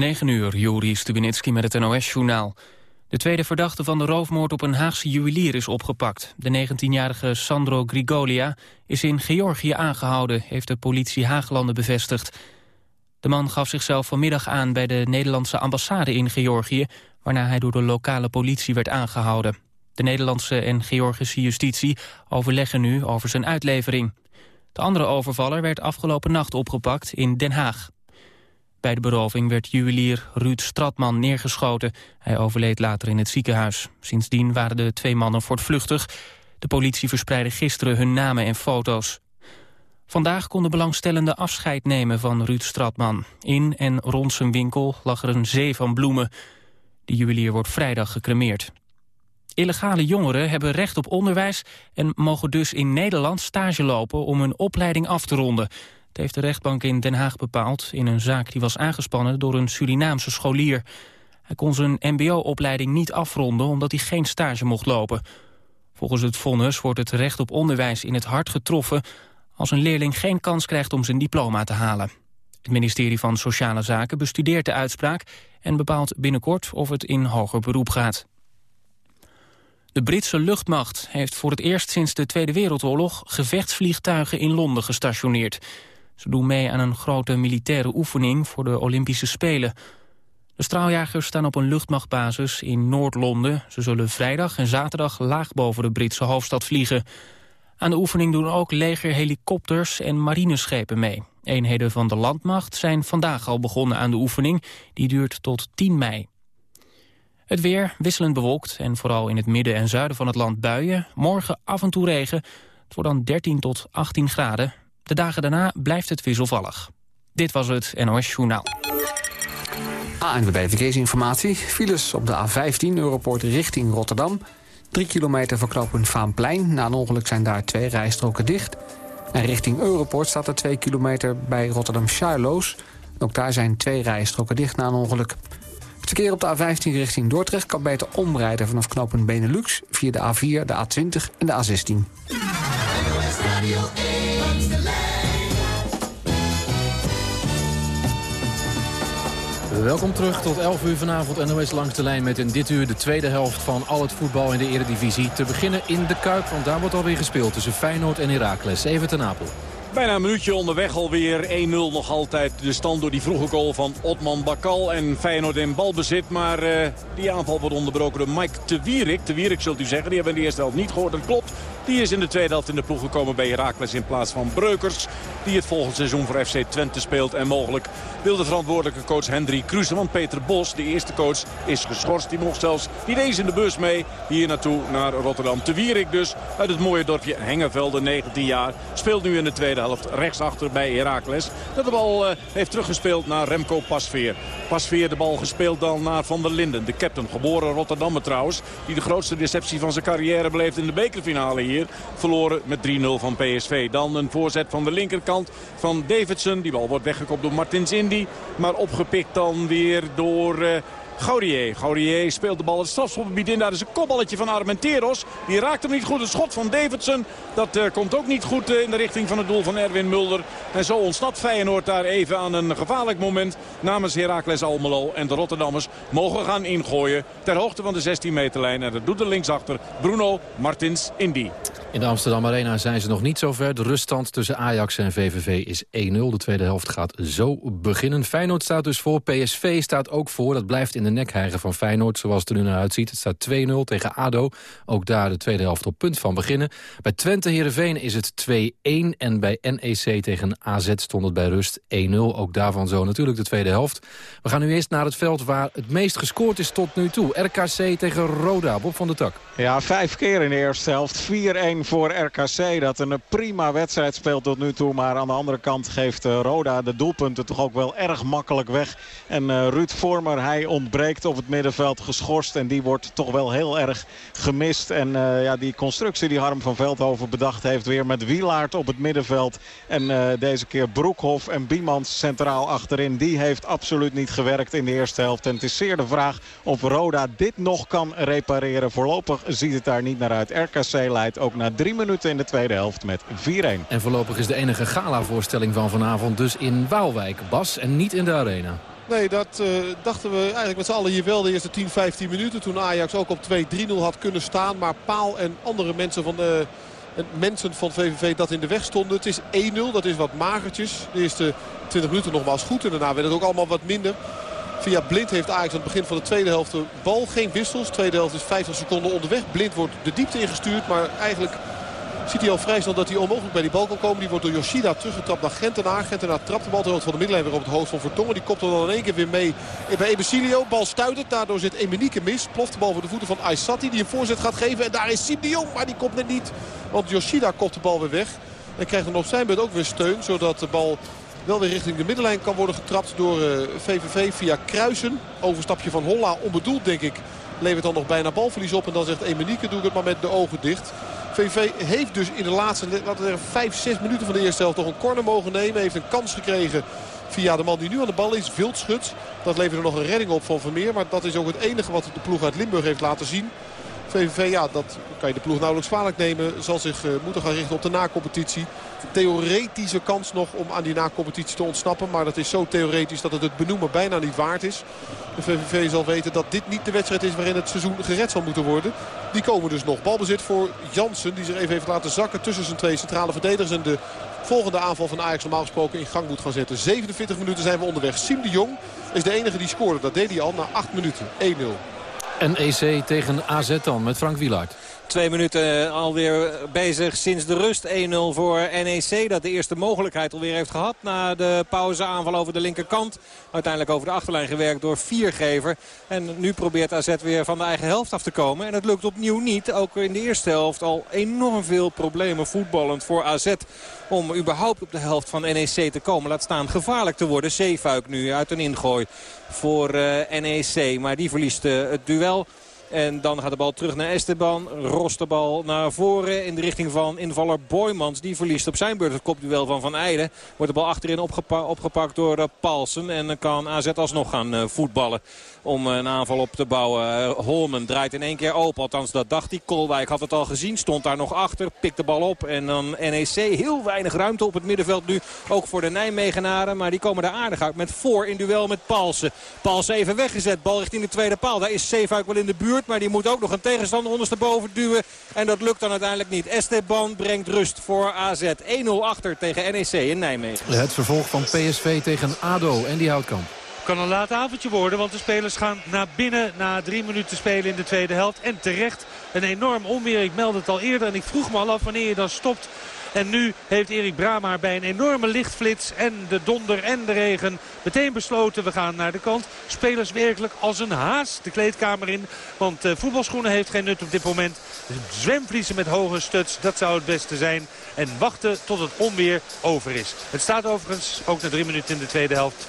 9 uur, Juri Stubenitski met het NOS-journaal. De tweede verdachte van de roofmoord op een Haagse juwelier is opgepakt. De 19-jarige Sandro Grigolia is in Georgië aangehouden... heeft de politie Haaglanden bevestigd. De man gaf zichzelf vanmiddag aan bij de Nederlandse ambassade in Georgië... waarna hij door de lokale politie werd aangehouden. De Nederlandse en Georgische justitie overleggen nu over zijn uitlevering. De andere overvaller werd afgelopen nacht opgepakt in Den Haag. Bij de beroving werd juwelier Ruud Stratman neergeschoten. Hij overleed later in het ziekenhuis. Sindsdien waren de twee mannen voortvluchtig. De politie verspreidde gisteren hun namen en foto's. Vandaag konden belangstellenden afscheid nemen van Ruud Stratman. In en rond zijn winkel lag er een zee van bloemen. De juwelier wordt vrijdag gecremeerd. Illegale jongeren hebben recht op onderwijs... en mogen dus in Nederland stage lopen om hun opleiding af te ronden. Het heeft de rechtbank in Den Haag bepaald... in een zaak die was aangespannen door een Surinaamse scholier. Hij kon zijn mbo-opleiding niet afronden omdat hij geen stage mocht lopen. Volgens het vonnis wordt het recht op onderwijs in het hart getroffen... als een leerling geen kans krijgt om zijn diploma te halen. Het ministerie van Sociale Zaken bestudeert de uitspraak... en bepaalt binnenkort of het in hoger beroep gaat. De Britse luchtmacht heeft voor het eerst sinds de Tweede Wereldoorlog... gevechtsvliegtuigen in Londen gestationeerd. Ze doen mee aan een grote militaire oefening voor de Olympische Spelen. De straaljagers staan op een luchtmachtbasis in Noord-Londen. Ze zullen vrijdag en zaterdag laag boven de Britse hoofdstad vliegen. Aan de oefening doen ook legerhelikopters en marineschepen mee. Eenheden van de landmacht zijn vandaag al begonnen aan de oefening. Die duurt tot 10 mei. Het weer wisselend bewolkt en vooral in het midden en zuiden van het land buien. Morgen af en toe regen. Het wordt dan 13 tot 18 graden. De dagen daarna blijft het wisselvallig. Dit was het NOS Journaal. ANWB Verkeersinformatie. Files op de A15 Europoort richting Rotterdam. 3 kilometer verknopend Vaanplein. Na een ongeluk zijn daar twee rijstroken dicht. En richting Europoort staat er 2 kilometer bij Rotterdam-Charloes. Ook daar zijn twee rijstroken dicht na een ongeluk. Verkeer op de A15 richting Dordrecht kan beter omrijden vanaf knooppunt Benelux... via de A4, de A20 en de A16. Welkom terug tot 11 uur vanavond NOS langs de lijn met in dit uur de tweede helft van al het voetbal in de eredivisie. Te beginnen in de Kuip, want daar wordt alweer gespeeld tussen Feyenoord en Heracles. Even ten Apel. Bijna een minuutje onderweg alweer. 1-0 nog altijd de stand door die vroege goal van Otman Bakal. En Feyenoord in balbezit. Maar uh, die aanval wordt onderbroken door Mike de Wierik. De Wierik zult u zeggen. Die hebben we in de eerste helft niet gehoord. Dat klopt. Die is in de tweede helft in de ploeg gekomen bij Herakles in plaats van Breukers. Die het volgende seizoen voor FC Twente speelt. En mogelijk wil de verantwoordelijke coach Hendrik Kruse. Want Peter Bos, de eerste coach, is geschorst. Die mocht zelfs niet eens in de bus mee. Hier naartoe naar Rotterdam. Te Wierik dus uit het mooie dorpje Hengevelde, 19 jaar. Speelt nu in de tweede helft rechtsachter bij Herakles. Dat de bal uh, heeft teruggespeeld naar Remco Pasveer. Pasveer de bal gespeeld dan naar Van der Linden. De captain, geboren Rotterdammer trouwens. Die de grootste deceptie van zijn carrière beleeft in de bekerfinale hier. Verloren met 3-0 van PSV. Dan een voorzet van de linkerkant van Davidson. Die bal wordt weggekopt door Martins Maar opgepikt dan weer door... Uh, Gaurier. Gaurier speelt de bal het strafschopgebied in. Daar is een kopballetje van Armenteros. Die raakt hem niet goed. Het schot van Davidson. Dat uh, komt ook niet goed uh, in de richting van het doel van Erwin Mulder. En zo ontsnapt Feyenoord daar even aan een gevaarlijk moment namens Heracles Almelo. En de Rotterdammers mogen gaan ingooien ter hoogte van de 16 meterlijn. En dat doet er linksachter Bruno Martins Indy. In de Amsterdam Arena zijn ze nog niet zo ver. De ruststand tussen Ajax en VVV is 1-0. De tweede helft gaat zo beginnen. Feyenoord staat dus voor. PSV staat ook voor. Dat blijft in de nekheigen van Feyenoord zoals het er nu naar uitziet. Het staat 2-0 tegen ADO. Ook daar de tweede helft op punt van beginnen. Bij Twente Heerenveen is het 2-1. En bij NEC tegen AZ stond het bij rust 1-0. Ook daarvan zo natuurlijk de tweede helft. We gaan nu eerst naar het veld waar het meest gescoord is tot nu toe. RKC tegen Roda. Bob van der Tak. Ja, vijf keer in de eerste helft. 4-1 voor RKC. Dat een prima wedstrijd speelt tot nu toe. Maar aan de andere kant geeft eh, Roda de doelpunten toch ook wel erg makkelijk weg. En uh, Ruud Vormer, hij ontbreekt op het middenveld geschorst. En die wordt toch wel heel erg gemist. En uh, ja, die constructie die Harm van Veldhoven bedacht heeft weer met Wielaard op het middenveld. En deze keer Broekhoff en Biemans centraal achterin. Die heeft absoluut niet gewerkt in de eerste helft. En het is zeer de vraag of Roda dit nog kan repareren. Voorlopig ziet het daar niet naar uit. RKC leidt ook na drie minuten in de tweede helft met 4-1. En voorlopig is de enige gala-voorstelling van vanavond dus in Waalwijk. Bas en niet in de arena. Nee, dat dachten we eigenlijk met z'n allen hier wel de eerste 10, 15 minuten. Toen Ajax ook op 2-3-0 had kunnen staan. Maar Paal en andere mensen van de mensen van VVV dat in de weg stonden. Het is 1-0, dat is wat magertjes. De eerste 20 minuten nogmaals goed en daarna werd het ook allemaal wat minder. Via Blind heeft Ajax aan het begin van de tweede helft de bal. Geen wissels. De tweede helft is 50 seconden onderweg. Blind wordt de diepte ingestuurd. Maar eigenlijk ziet hij al vrij snel dat hij onmogelijk bij die bal kan komen. Die wordt door Yoshida teruggetrapt naar Gentenaar. Gentenaar trapt de bal ter van de middenlijn weer op het hoofd van Vertongen. Die kopt er dan in één keer weer mee bij Ebesilio. Bal stuitert. Daardoor zit Emenieke mis. Ploft de bal voor de voeten van Aysati. Die een voorzet gaat geven. En daar is Siem. Maar die komt net niet. Want Yoshida kopt de bal weer weg. En krijgt dan op zijn beurt ook weer steun. Zodat de bal wel weer richting de middenlijn kan worden getrapt door VVV eh, via Kruisen. Overstapje van Holla onbedoeld denk ik. Levert dan nog bijna balverlies op. En dan zegt Emenieke doe ik het maar met de ogen dicht. VV heeft dus in de laatste laten we 5, 6 minuten van de eerste helft toch een corner mogen nemen. Heeft een kans gekregen via de man die nu aan de bal is. Wildschut. Dat levert er nog een redding op van Vermeer. Maar dat is ook het enige wat de ploeg uit Limburg heeft laten zien. VVV, ja, dat kan je de ploeg nauwelijks kwalijk nemen. Zal zich uh, moeten gaan richten op de nacompetitie. Theoretische kans nog om aan die nacompetitie te ontsnappen. Maar dat is zo theoretisch dat het het benoemen bijna niet waard is. De VVV zal weten dat dit niet de wedstrijd is waarin het seizoen gered zal moeten worden. Die komen dus nog. Balbezit voor Jansen die zich even heeft laten zakken tussen zijn twee centrale verdedigers. En de volgende aanval van Ajax normaal gesproken in gang moet gaan zetten. 47 minuten zijn we onderweg. Siem de Jong is de enige die scoorde. Dat deed hij al na 8 minuten. 1-0. NEC tegen AZ dan met Frank Wielaert. Twee minuten alweer bezig sinds de rust. 1-0 voor NEC. Dat de eerste mogelijkheid alweer heeft gehad. Na de pauzeaanval over de linkerkant. Uiteindelijk over de achterlijn gewerkt door Viergever. En nu probeert AZ weer van de eigen helft af te komen. En het lukt opnieuw niet. Ook in de eerste helft al enorm veel problemen voetballend voor AZ. Om überhaupt op de helft van NEC te komen. Laat staan gevaarlijk te worden. Zeefuik nu uit een ingooi voor uh, NEC. Maar die verliest uh, het duel. En dan gaat de bal terug naar Esteban. Rost de bal naar voren in de richting van invaller Boymans. Die verliest op zijn beurt het kopduel van Van Eijden. Wordt de bal achterin opgepakt door uh, Paulsen. En dan kan AZ alsnog gaan uh, voetballen om een aanval op te bouwen. Uh, Holmen draait in één keer open. Althans, dat dacht hij. Kolwijk had het al gezien. Stond daar nog achter. Pikt de bal op. En dan NEC. Heel weinig ruimte op het middenveld nu. Ook voor de Nijmegenaren. Maar die komen daar aardig uit. Met voor in duel met Palsen. Palsen even weggezet. Bal richting de tweede paal. Daar is Zeefuik wel in de buurt. Maar die moet ook nog een tegenstander ondersteboven duwen. En dat lukt dan uiteindelijk niet. Esteban brengt rust voor AZ. 1-0 achter tegen NEC in Nijmegen. Het vervolg van PSV tegen ADO en die houtkamp kan een laat avondje worden. Want de spelers gaan naar binnen na drie minuten spelen in de tweede helft. En terecht een enorm onweer. Ik meldde het al eerder en ik vroeg me al af wanneer je dan stopt en nu heeft Erik Brama bij een enorme lichtflits en de donder en de regen meteen besloten. We gaan naar de kant. Spelers werkelijk als een haas de kleedkamer in. Want uh, voetbalschoenen heeft geen nut op dit moment. Zwemvliezen met hoge stuts, dat zou het beste zijn. En wachten tot het onweer over is. Het staat overigens ook na drie minuten in de tweede helft 2-0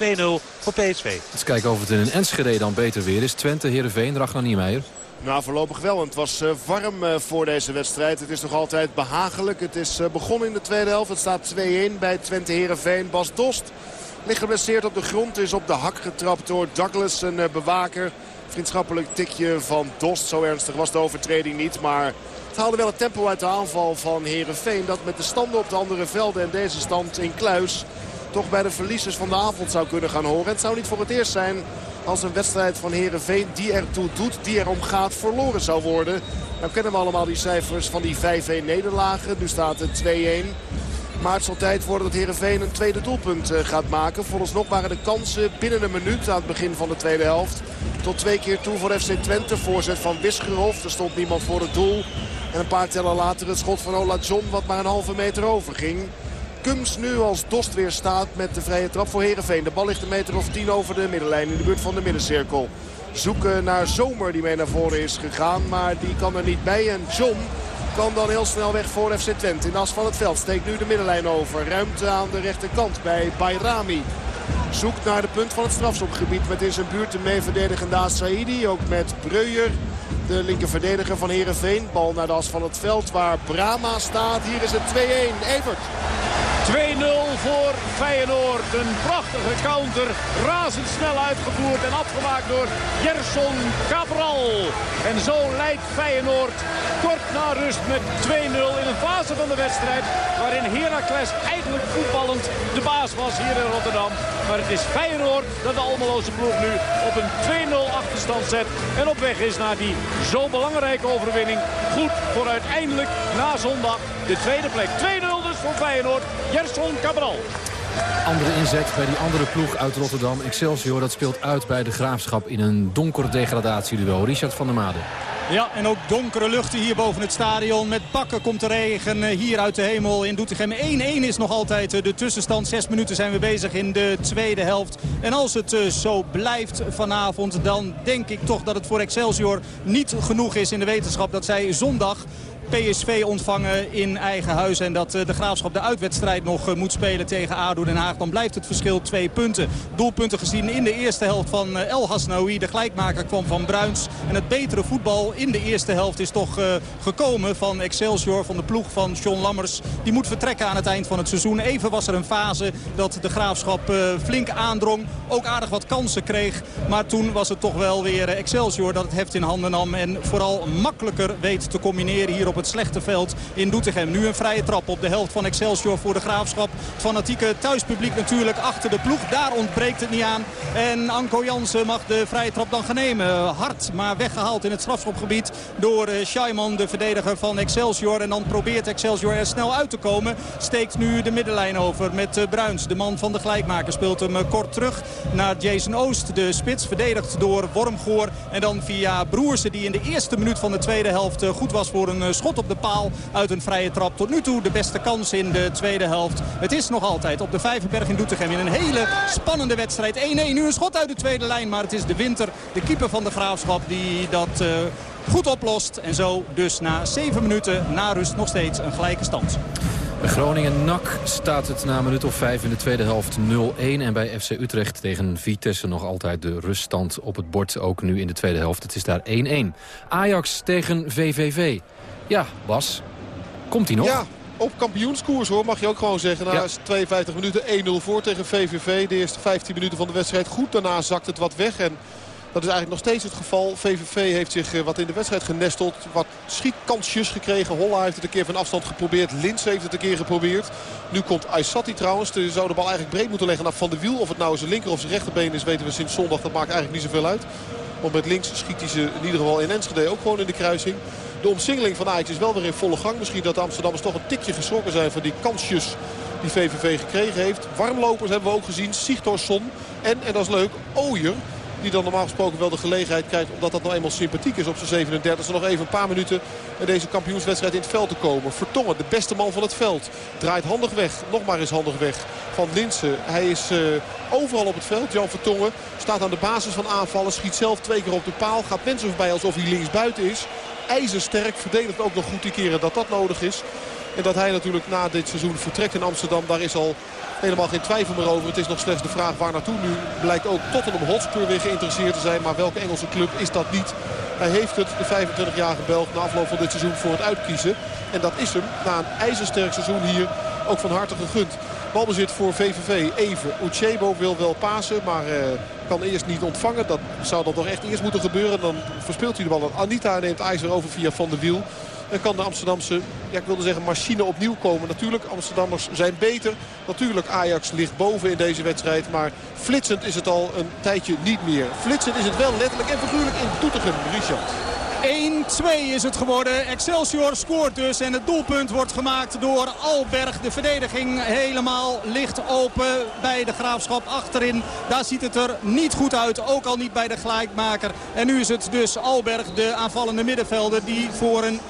voor PSV. Eens kijken of het in een Enschede dan beter weer is. Twente, Heerenveen, Ragnar Niemeyer. Nou, voorlopig wel. Het was uh, warm uh, voor deze wedstrijd. Het is nog altijd behagelijk. Het is uh, begonnen in de tweede helft. Het staat 2-1 bij Twente Herenveen. Bas Dost ligt geblesseerd op de grond. Is op de hak getrapt door Douglas, een bewaker. Vriendschappelijk tikje van Dost. Zo ernstig was de overtreding niet. Maar het haalde wel het tempo uit de aanval van Herenveen. Dat met de standen op de andere velden en deze stand in Kluis... toch bij de verliezers van de avond zou kunnen gaan horen. het zou niet voor het eerst zijn als een wedstrijd van Herenveen die ertoe doet, die erom gaat, verloren zou worden. Nou kennen we allemaal die cijfers van die 5-1 nederlagen. Nu staat het 2-1. Maar het zal tijd worden dat Herenveen een tweede doelpunt eh, gaat maken. Vooralsnog waren de kansen binnen een minuut aan het begin van de tweede helft. Tot twee keer toe voor FC Twente. Voorzet van Wisgerhof. Er stond niemand voor het doel. En een paar tellen later het schot van Ola John wat maar een halve meter over ging. Kums nu als Dost weer staat met de vrije trap voor Herenveen. De bal ligt een meter of tien over de middenlijn in de buurt van de middencirkel. Zoeken naar Zomer die mee naar voren is gegaan. Maar die kan er niet bij. En John kan dan heel snel weg voor FC Twente. In de as van het veld steekt nu de middenlijn over. Ruimte aan de rechterkant bij Bayrami. Zoekt naar de punt van het strafschopgebied met in zijn buurt de mee verdedigende Saidi. Ook met Breuer, de linker verdediger van Herenveen. Bal naar de as van het veld waar Brama staat. Hier is het 2-1. Evert. 2-0 voor Feyenoord. Een prachtige counter. Razendsnel uitgevoerd en afgemaakt door Gerson Cabral. En zo leidt Feyenoord kort na rust met 2-0 in een fase van de wedstrijd... waarin Heracles eigenlijk voetballend de baas was hier in Rotterdam. Maar het is Feyenoord dat de Almeloze ploeg nu op een 2-0 achterstand zet... en op weg is naar die zo belangrijke overwinning. Goed voor uiteindelijk na zondag de tweede plek. 2-0 dus voor Feyenoord. Gerson Cabral. Andere inzet bij die andere ploeg uit Rotterdam. Excelsior, dat speelt uit bij de Graafschap in een donker degradatieduel. Richard van der Made. Ja, en ook donkere luchten hier boven het stadion. Met bakken komt de regen eh, hier uit de hemel in Doetinchem. 1-1 is nog altijd eh, de tussenstand. Zes minuten zijn we bezig in de tweede helft. En als het eh, zo blijft vanavond, dan denk ik toch dat het voor Excelsior niet genoeg is in de wetenschap dat zij zondag PSV ontvangen in eigen huis. En dat eh, de Graafschap de uitwedstrijd nog eh, moet spelen tegen ADO Den Haag. Dan blijft het verschil twee punten. Doelpunten gezien in de eerste helft van eh, El Hasnaoui. De gelijkmaker kwam van Bruins. En het betere voetbal in de eerste helft is toch gekomen van Excelsior. Van de ploeg van John Lammers. Die moet vertrekken aan het eind van het seizoen. Even was er een fase dat de Graafschap flink aandrong. Ook aardig wat kansen kreeg. Maar toen was het toch wel weer Excelsior dat het heft in handen nam. En vooral makkelijker weet te combineren hier op het slechte veld in Doetinchem. Nu een vrije trap op de helft van Excelsior voor de Graafschap. Het fanatieke thuispubliek natuurlijk achter de ploeg. Daar ontbreekt het niet aan. En Anko Jansen mag de vrije trap dan gaan nemen. Hard, maar weggehaald in het strafschopgebied door eh, Scheiman, de verdediger van Excelsior. En dan probeert Excelsior er snel uit te komen. Steekt nu de middenlijn over met eh, Bruins. De man van de gelijkmaker speelt hem eh, kort terug naar Jason Oost. De spits verdedigd door Wormgoor. En dan via Broersen die in de eerste minuut van de tweede helft goed was voor een schot op de paal uit een vrije trap. Tot nu toe de beste kans in de tweede helft. Het is nog altijd op de Vijverberg in Doetinchem in een hele spannende wedstrijd. 1-1 nu een schot uit de tweede lijn. Maar het is de winter, de keeper van de Graafschap die dat... Uh, goed oplost. En zo dus na 7 minuten na rust nog steeds een gelijke stand. Bij Groningen-NAC staat het na minuut of 5 in de tweede helft 0-1. En bij FC Utrecht tegen Vitesse nog altijd de ruststand op het bord. Ook nu in de tweede helft. Het is daar 1-1. Ajax tegen VVV. Ja, Bas, komt hij nog? Ja, op kampioenskoers hoor, mag je ook gewoon zeggen. Na 52 minuten 1-0 voor tegen VVV. De eerste 15 minuten van de wedstrijd goed. Daarna zakt het wat weg en... Dat is eigenlijk nog steeds het geval. VVV heeft zich eh, wat in de wedstrijd genesteld. Wat schietkansjes gekregen. Holla heeft het een keer van afstand geprobeerd. Lins heeft het een keer geprobeerd. Nu komt Aysati trouwens. Die zou de bal eigenlijk breed moeten leggen naar Van de Wiel. Of het nou zijn linker of zijn rechterbeen is weten we sinds zondag. Dat maakt eigenlijk niet zoveel uit. Want met links schiet hij ze in ieder geval in Enschede ook gewoon in de kruising. De omsingeling van Ajax is wel weer in volle gang. Misschien dat de Amsterdammers toch een tikje geschrokken zijn van die kansjes die VVV gekregen heeft. Warmlopers hebben we ook gezien. Sigtorsson en, en dat is leuk, Ooyer. Die dan normaal gesproken wel de gelegenheid krijgt. Omdat dat nou eenmaal sympathiek is op zijn 37. Nog even een paar minuten in deze kampioenswedstrijd in het veld te komen. Vertongen, de beste man van het veld. Draait handig weg. Nog maar eens handig weg van Linsen. Hij is uh, overal op het veld. Jan Vertongen staat aan de basis van aanvallen. Schiet zelf twee keer op de paal. Gaat mensen voorbij alsof hij linksbuiten is ijzersterk. Verdedigt ook nog goed die keren dat dat nodig is. En dat hij natuurlijk na dit seizoen vertrekt in Amsterdam. Daar is al helemaal geen twijfel meer over. Het is nog slechts de vraag waar naartoe nu. Blijkt ook Tottenham Hotspur weer geïnteresseerd te zijn. Maar welke Engelse club is dat niet? Hij heeft het, de 25-jarige Belg, na afloop van dit seizoen voor het uitkiezen. En dat is hem na een ijzersterk seizoen hier ook van harte gegund. Balbezit voor VVV even. Uchebo wil wel pasen, maar uh, kan eerst niet ontvangen. Dat zou dan toch echt eerst moeten gebeuren. Dan verspeelt hij de bal Anita neemt IJzer over via Van de Wiel. Dan kan de Amsterdamse, ja, ik wilde zeggen, machine opnieuw komen. Natuurlijk, Amsterdammers zijn beter. Natuurlijk, Ajax ligt boven in deze wedstrijd. Maar flitsend is het al een tijdje niet meer. Flitsend is het wel letterlijk en figuurlijk in Doetinchem, Richard. 1-2 is het geworden. Excelsior scoort dus en het doelpunt wordt gemaakt door Alberg. De verdediging helemaal licht open bij de Graafschap achterin. Daar ziet het er niet goed uit, ook al niet bij de gelijkmaker. En nu is het dus Alberg, de aanvallende middenvelder, die voor een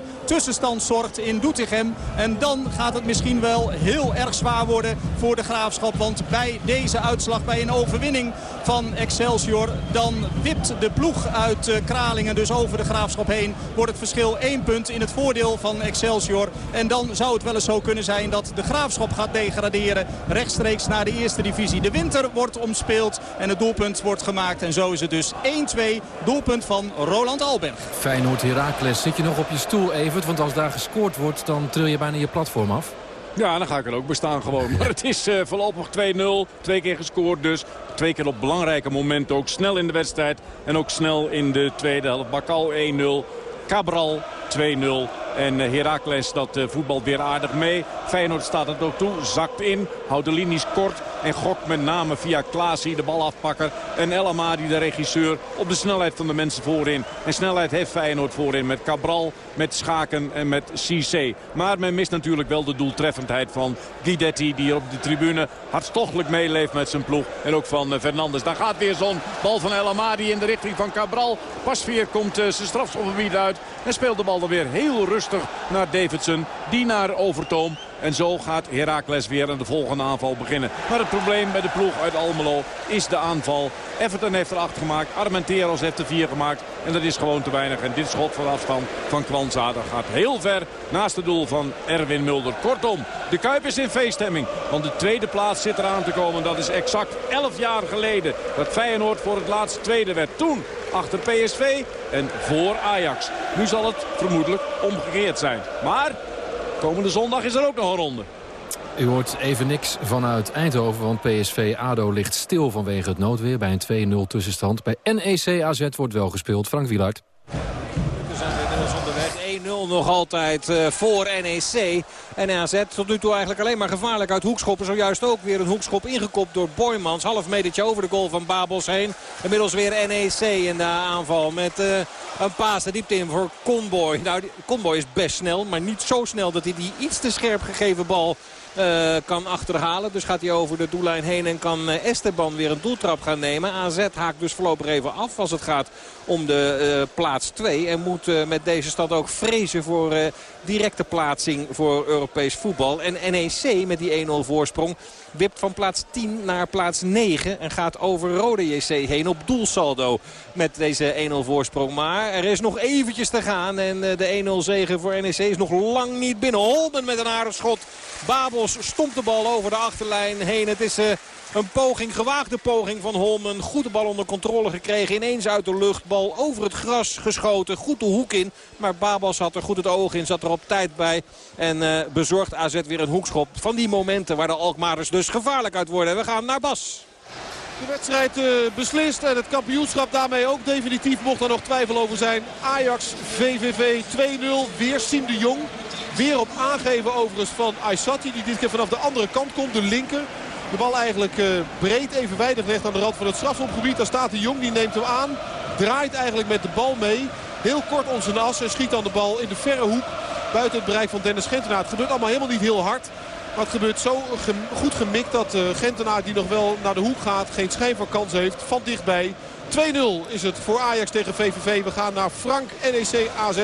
1-2 tussenstand zorgt in Doetinchem. En dan gaat het misschien wel heel erg zwaar worden voor de Graafschap. Want bij deze uitslag, bij een overwinning van Excelsior... dan wipt de ploeg uit eh, Kralingen dus over de Graafschap heen. Wordt het verschil 1 punt in het voordeel van Excelsior. En dan zou het wel eens zo kunnen zijn dat de Graafschap gaat degraderen. Rechtstreeks naar de eerste divisie. De winter wordt omspeeld en het doelpunt wordt gemaakt. En zo is het dus 1-2 doelpunt van Roland Alberg. Feyenoord Herakles, zit je nog op je stoel even? Want als daar gescoord wordt, dan tril je bijna je platform af. Ja, dan ga ik er ook bestaan gewoon. Maar het is uh, voorlopig 2-0. Twee keer gescoord dus. Twee keer op belangrijke momenten. Ook snel in de wedstrijd. En ook snel in de tweede helft. Bakal 1-0. Cabral 2-0. En eh, Heracles dat uh, voetbalt weer aardig mee. Feyenoord staat het ook toe. Zakt in. Houdt de linies kort. En gokt met name via Klaasie, de balafpakker. En El Amadi, de regisseur, op de snelheid van de mensen voorin. En snelheid heeft Feyenoord voorin met Cabral, met Schaken en met Cissé. Maar men mist natuurlijk wel de doeltreffendheid van Guidetti... die op de tribune hartstochtelijk meeleeft met zijn ploeg. En ook van uh, Fernandes. Daar gaat weer zo'n bal van El Amadi in de richting van Cabral. Pasveer komt uh, zijn strafschopgebied uit. En speelt de bal dan weer heel rustig naar Davidson. Die naar Overtoom. En zo gaat Heracles weer aan de volgende aanval beginnen. Maar het probleem bij de ploeg uit Almelo is de aanval. Everton heeft er acht gemaakt. Armenteros heeft er vier gemaakt. En dat is gewoon te weinig. En dit schot van afstand van Kwanzada gaat heel ver naast het doel van Erwin Mulder. Kortom, de Kuip is in feeststemming. Want de tweede plaats zit eraan te komen. Dat is exact 11 jaar geleden dat Feyenoord voor het laatst tweede werd. Toen achter PSV en voor Ajax. Nu zal het vermoedelijk omgekeerd zijn. Maar komende zondag is er ook nog een ronde. U hoort even niks vanuit Eindhoven, want PSV-ADO ligt stil vanwege het noodweer bij een 2-0 tussenstand. Bij NEC AZ wordt wel gespeeld. Frank Wielaert. We zijn inmiddels onderweg. 1-0 nog altijd uh, voor NEC. En AZ tot nu toe eigenlijk alleen maar gevaarlijk uit hoekschoppen. Zojuist ook weer een hoekschop ingekopt door Boymans. Half metertje over de goal van Babels heen. Inmiddels weer NEC in de aanval met uh, een paas de diepte in voor Conboy. Nou, Conboy is best snel, maar niet zo snel dat hij die iets te scherp gegeven bal uh, kan achterhalen. Dus gaat hij over de doellijn heen en kan Esteban weer een doeltrap gaan nemen. AZ haakt dus voorlopig even af als het gaat om de uh, plaats 2. En moet met deze stad ook vrezen voor directe plaatsing voor Europees voetbal. En NEC met die 1-0 voorsprong wipt van plaats 10 naar plaats 9. En gaat over Rode JC heen op doelsaldo met deze 1-0 voorsprong. Maar er is nog eventjes te gaan. En de 1-0 zegen voor NEC is nog lang niet binnen. Holmen met een aardig schot. Babels stomt de bal over de achterlijn heen. Het is... Een poging, gewaagde poging van Holmen. Goed de bal onder controle gekregen. Ineens uit de lucht. Bal over het gras geschoten. Goed de hoek in. Maar Babas had er goed het oog in. Zat er op tijd bij. En uh, bezorgt AZ weer een hoekschop. Van die momenten waar de Alkmaarders dus gevaarlijk uit worden. We gaan naar Bas. De wedstrijd uh, beslist en het kampioenschap daarmee ook definitief. Mocht er nog twijfel over zijn. Ajax, VVV 2-0. Weer Siem de Jong. Weer op aangeven overigens van Aysati. Die dit keer vanaf de andere kant komt. De linker. De bal eigenlijk uh, breed evenwijdig legt aan de rand van het strafschopgebied. Daar staat de Jong. Die neemt hem aan. Draait eigenlijk met de bal mee. Heel kort om zijn as. En schiet dan de bal in de verre hoek. Buiten het bereik van Dennis Gentenaar. Het gebeurt allemaal helemaal niet heel hard. Maar het gebeurt zo goed gemikt dat uh, Gentenaar die nog wel naar de hoek gaat. Geen schijn van kans heeft. Van dichtbij. 2-0 is het voor Ajax tegen VVV. We gaan naar Frank NEC AZ.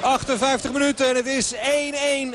58 minuten en het is 1-1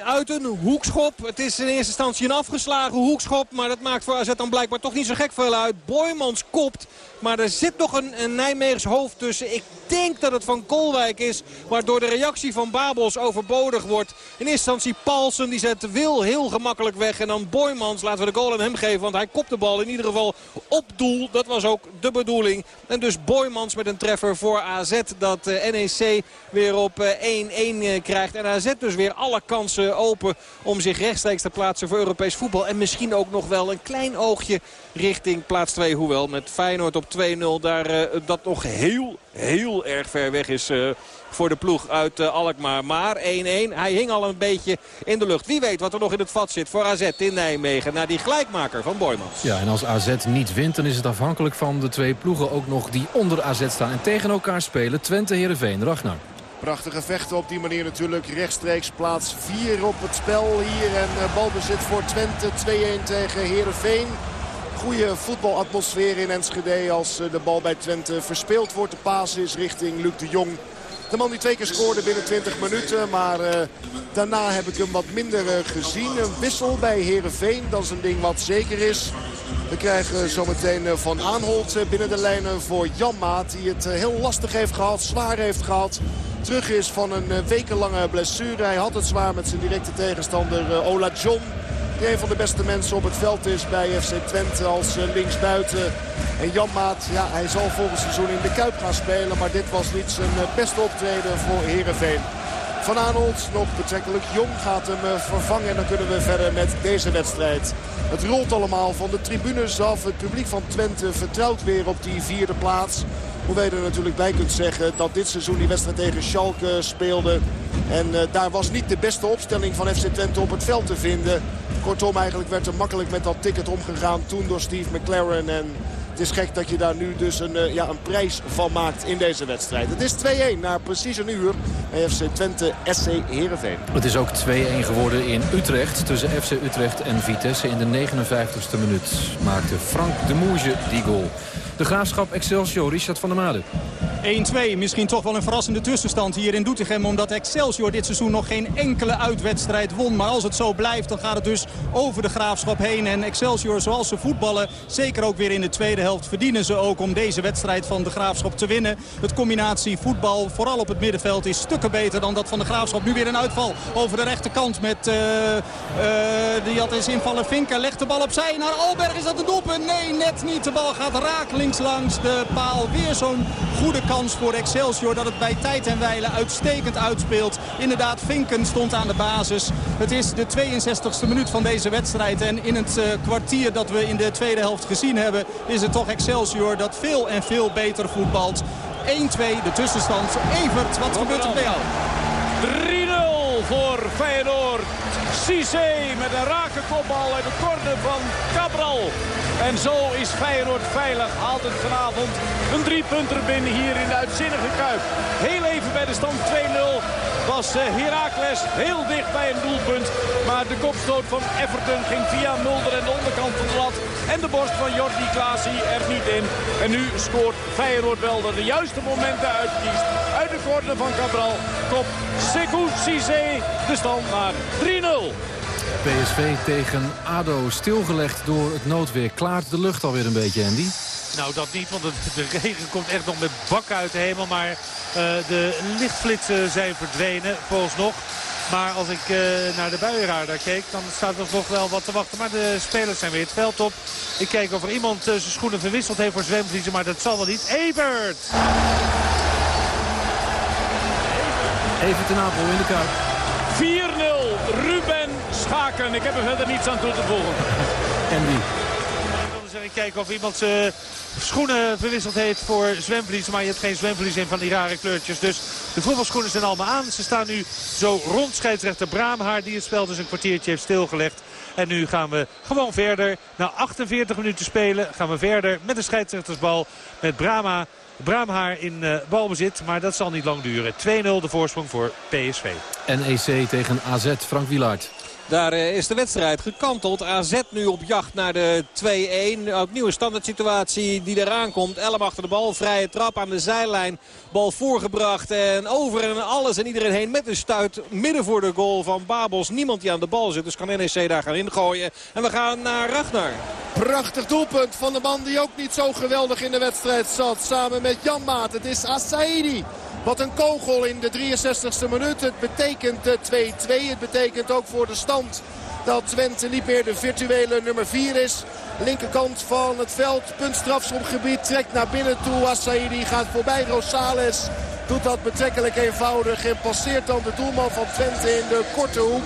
uit een hoekschop. Het is in eerste instantie een afgeslagen hoekschop. Maar dat maakt voor AZ dan blijkbaar toch niet zo gek veel uit. Boymans kopt. Maar er zit nog een, een Nijmeegs hoofd tussen. Ik denk dat het van Kolwijk is. Waardoor de reactie van Babels overbodig wordt. In eerste instantie Paulsen. Die zet Wil heel gemakkelijk weg. En dan Boymans. Laten we de goal aan hem geven. Want hij kopt de bal in ieder geval op doel. Dat was ook de bedoeling. En dus Boymans met een treffer voor AZ. Dat uh, NEC weer op 1-1 uh, krijgt. En AZ dus weer alle kansen open om zich rechtstreeks te plaatsen voor Europees voetbal. En misschien ook nog wel een klein oogje richting plaats 2. Hoewel met Feyenoord op 2-0 daar uh, dat nog heel, heel erg ver weg is uh, voor de ploeg uit uh, Alkmaar. Maar 1-1, hij hing al een beetje in de lucht. Wie weet wat er nog in het vat zit voor AZ in Nijmegen. Naar die gelijkmaker van Boymans. Ja, en als AZ niet wint, dan is het afhankelijk van de twee ploegen ook nog die onder AZ staan. En tegen elkaar spelen Twente-Heerenveen. Ragnar. Prachtige vechten op die manier natuurlijk. Rechtstreeks plaats 4 op het spel hier. En balbezit voor Twente. 2-1 tegen Heerenveen. Goede voetbalatmosfeer in Enschede als de bal bij Twente verspeeld wordt. De paas is richting Luc de Jong. De man die twee keer scoorde binnen 20 minuten. Maar uh, daarna heb ik hem wat minder uh, gezien. Een wissel bij Heerenveen. Dat is een ding wat zeker is. We krijgen zometeen Van Aanholt binnen de lijnen voor Jan Maat. Die het heel lastig heeft gehad, zwaar heeft gehad. Terug is van een wekenlange blessure. Hij had het zwaar met zijn directe tegenstander Ola John. Een van de beste mensen op het veld is bij FC Twente als linksbuiten. En Jan Maat, ja, hij zal volgend seizoen in de Kuip gaan spelen. Maar dit was niet zijn beste optreden voor Heerenveen. Van Aanholt, nog betrekkelijk jong, gaat hem vervangen. En dan kunnen we verder met deze wedstrijd. Het rolt allemaal van de tribunes af. Het publiek van Twente vertrouwt weer op die vierde plaats. Hoewel je er natuurlijk bij kunt zeggen dat dit seizoen die wedstrijd tegen Schalke speelde. En daar was niet de beste opstelling van FC Twente op het veld te vinden. Kortom, eigenlijk werd er makkelijk met dat ticket omgegaan toen door Steve McLaren. En het is gek dat je daar nu dus een, uh, ja, een prijs van maakt in deze wedstrijd. Het is 2-1 na precies een uur bij FC Twente SC Heerenveen. Het is ook 2-1 geworden in Utrecht tussen FC Utrecht en Vitesse. In de 59ste minuut maakte Frank de Moerge die goal. De Graafschap Excelsior, Richard van der Made. 1-2. Misschien toch wel een verrassende tussenstand hier in Doetinchem. Omdat Excelsior dit seizoen nog geen enkele uitwedstrijd won. Maar als het zo blijft, dan gaat het dus over de Graafschap heen. En Excelsior, zoals ze voetballen, zeker ook weer in de tweede helft... verdienen ze ook om deze wedstrijd van de Graafschap te winnen. Het combinatie voetbal, vooral op het middenveld, is stukken beter dan dat van de Graafschap. Nu weer een uitval over de rechterkant met... Uh, uh, die had eens invallen Vinker, legt de bal opzij naar Alberg. Is dat een doelpunt? Nee, net niet. De bal gaat raak links langs de paal. Weer zo'n goede kans voor Excelsior dat het bij tijd en wijle uitstekend uitspeelt. Inderdaad, Vinken stond aan de basis. Het is de 62e minuut van deze wedstrijd. En in het uh, kwartier dat we in de tweede helft gezien hebben... is het toch Excelsior dat veel en veel beter voetbalt. 1-2 de tussenstand. Evert, wat gebeurt er bij jou? 3-0 voor Feyenoord. Cissé met een rake kopbal uit de corner van Cabral. En zo is Feyenoord veilig. Haalt het vanavond een driepunter binnen hier in de uitzinnige Kuip. Heel even bij de stand 2-0 was eh, Heracles heel dicht bij een doelpunt. Maar de kopstoot van Everton ging via Mulder en de onderkant van de lat. En de borst van Jordi Klaasie er niet in. En nu scoort Feyenoord wel de juiste momenten uitkiest. Uit de corner van Cabral. Kop Sekou de stand naar 3-0. PSV tegen ADO stilgelegd door het noodweer. Klaart de lucht alweer een beetje, Andy? Nou, dat niet, want de regen komt echt nog met bak uit de hemel. Maar uh, de lichtflitsen zijn verdwenen, volgens nog. Maar als ik uh, naar de buienradar keek, dan staat er nog wel wat te wachten. Maar de spelers zijn weer het veld op. Ik kijk of er iemand uh, zijn schoenen verwisseld heeft voor zwemvliezen. Maar dat zal wel niet. Evert! Even ten Apel in de kuip. 4-0. Ruben Schaken. Ik heb er verder niets aan toe te voegen. En wie? Ik kijken of iemand zijn schoenen verwisseld heeft voor zwemvlies. Maar je hebt geen zwemvlies in van die rare kleurtjes. Dus de voetbalschoenen zijn allemaal aan. Ze staan nu zo rond scheidsrechter Braamhaar. Die het spel dus een kwartiertje heeft stilgelegd. En nu gaan we gewoon verder. Na 48 minuten spelen gaan we verder met de scheidsrechtersbal. Met Brama Braamhaar in uh, balbezit. Maar dat zal niet lang duren. 2-0 de voorsprong voor PSV. NEC tegen AZ. Frank Wielaert. Daar eh, is de wedstrijd gekanteld. AZ nu op jacht naar de 2-1. Opnieuw een standaard situatie die eraan komt. Elm achter de bal. Vrije trap aan de zijlijn. Bal voorgebracht. En over en alles en iedereen heen met een stuit. Midden voor de goal van Babels. Niemand die aan de bal zit. Dus kan NEC daar gaan ingooien. En we gaan naar Ragnar. Prachtig doelpunt van de man die ook niet zo geweldig in de wedstrijd zat. Samen met Jan Maat. Het is Asaidi. Wat een kogel in de 63ste minuut. Het betekent 2-2. Het betekent ook voor de stand dat Twente niet meer de virtuele nummer 4 is. Linkerkant van het veld, punt strafschopgebied, trekt naar binnen toe. Assaidi gaat voorbij Rosales. Doet dat betrekkelijk eenvoudig en passeert dan de doelman van Twente in de korte hoek.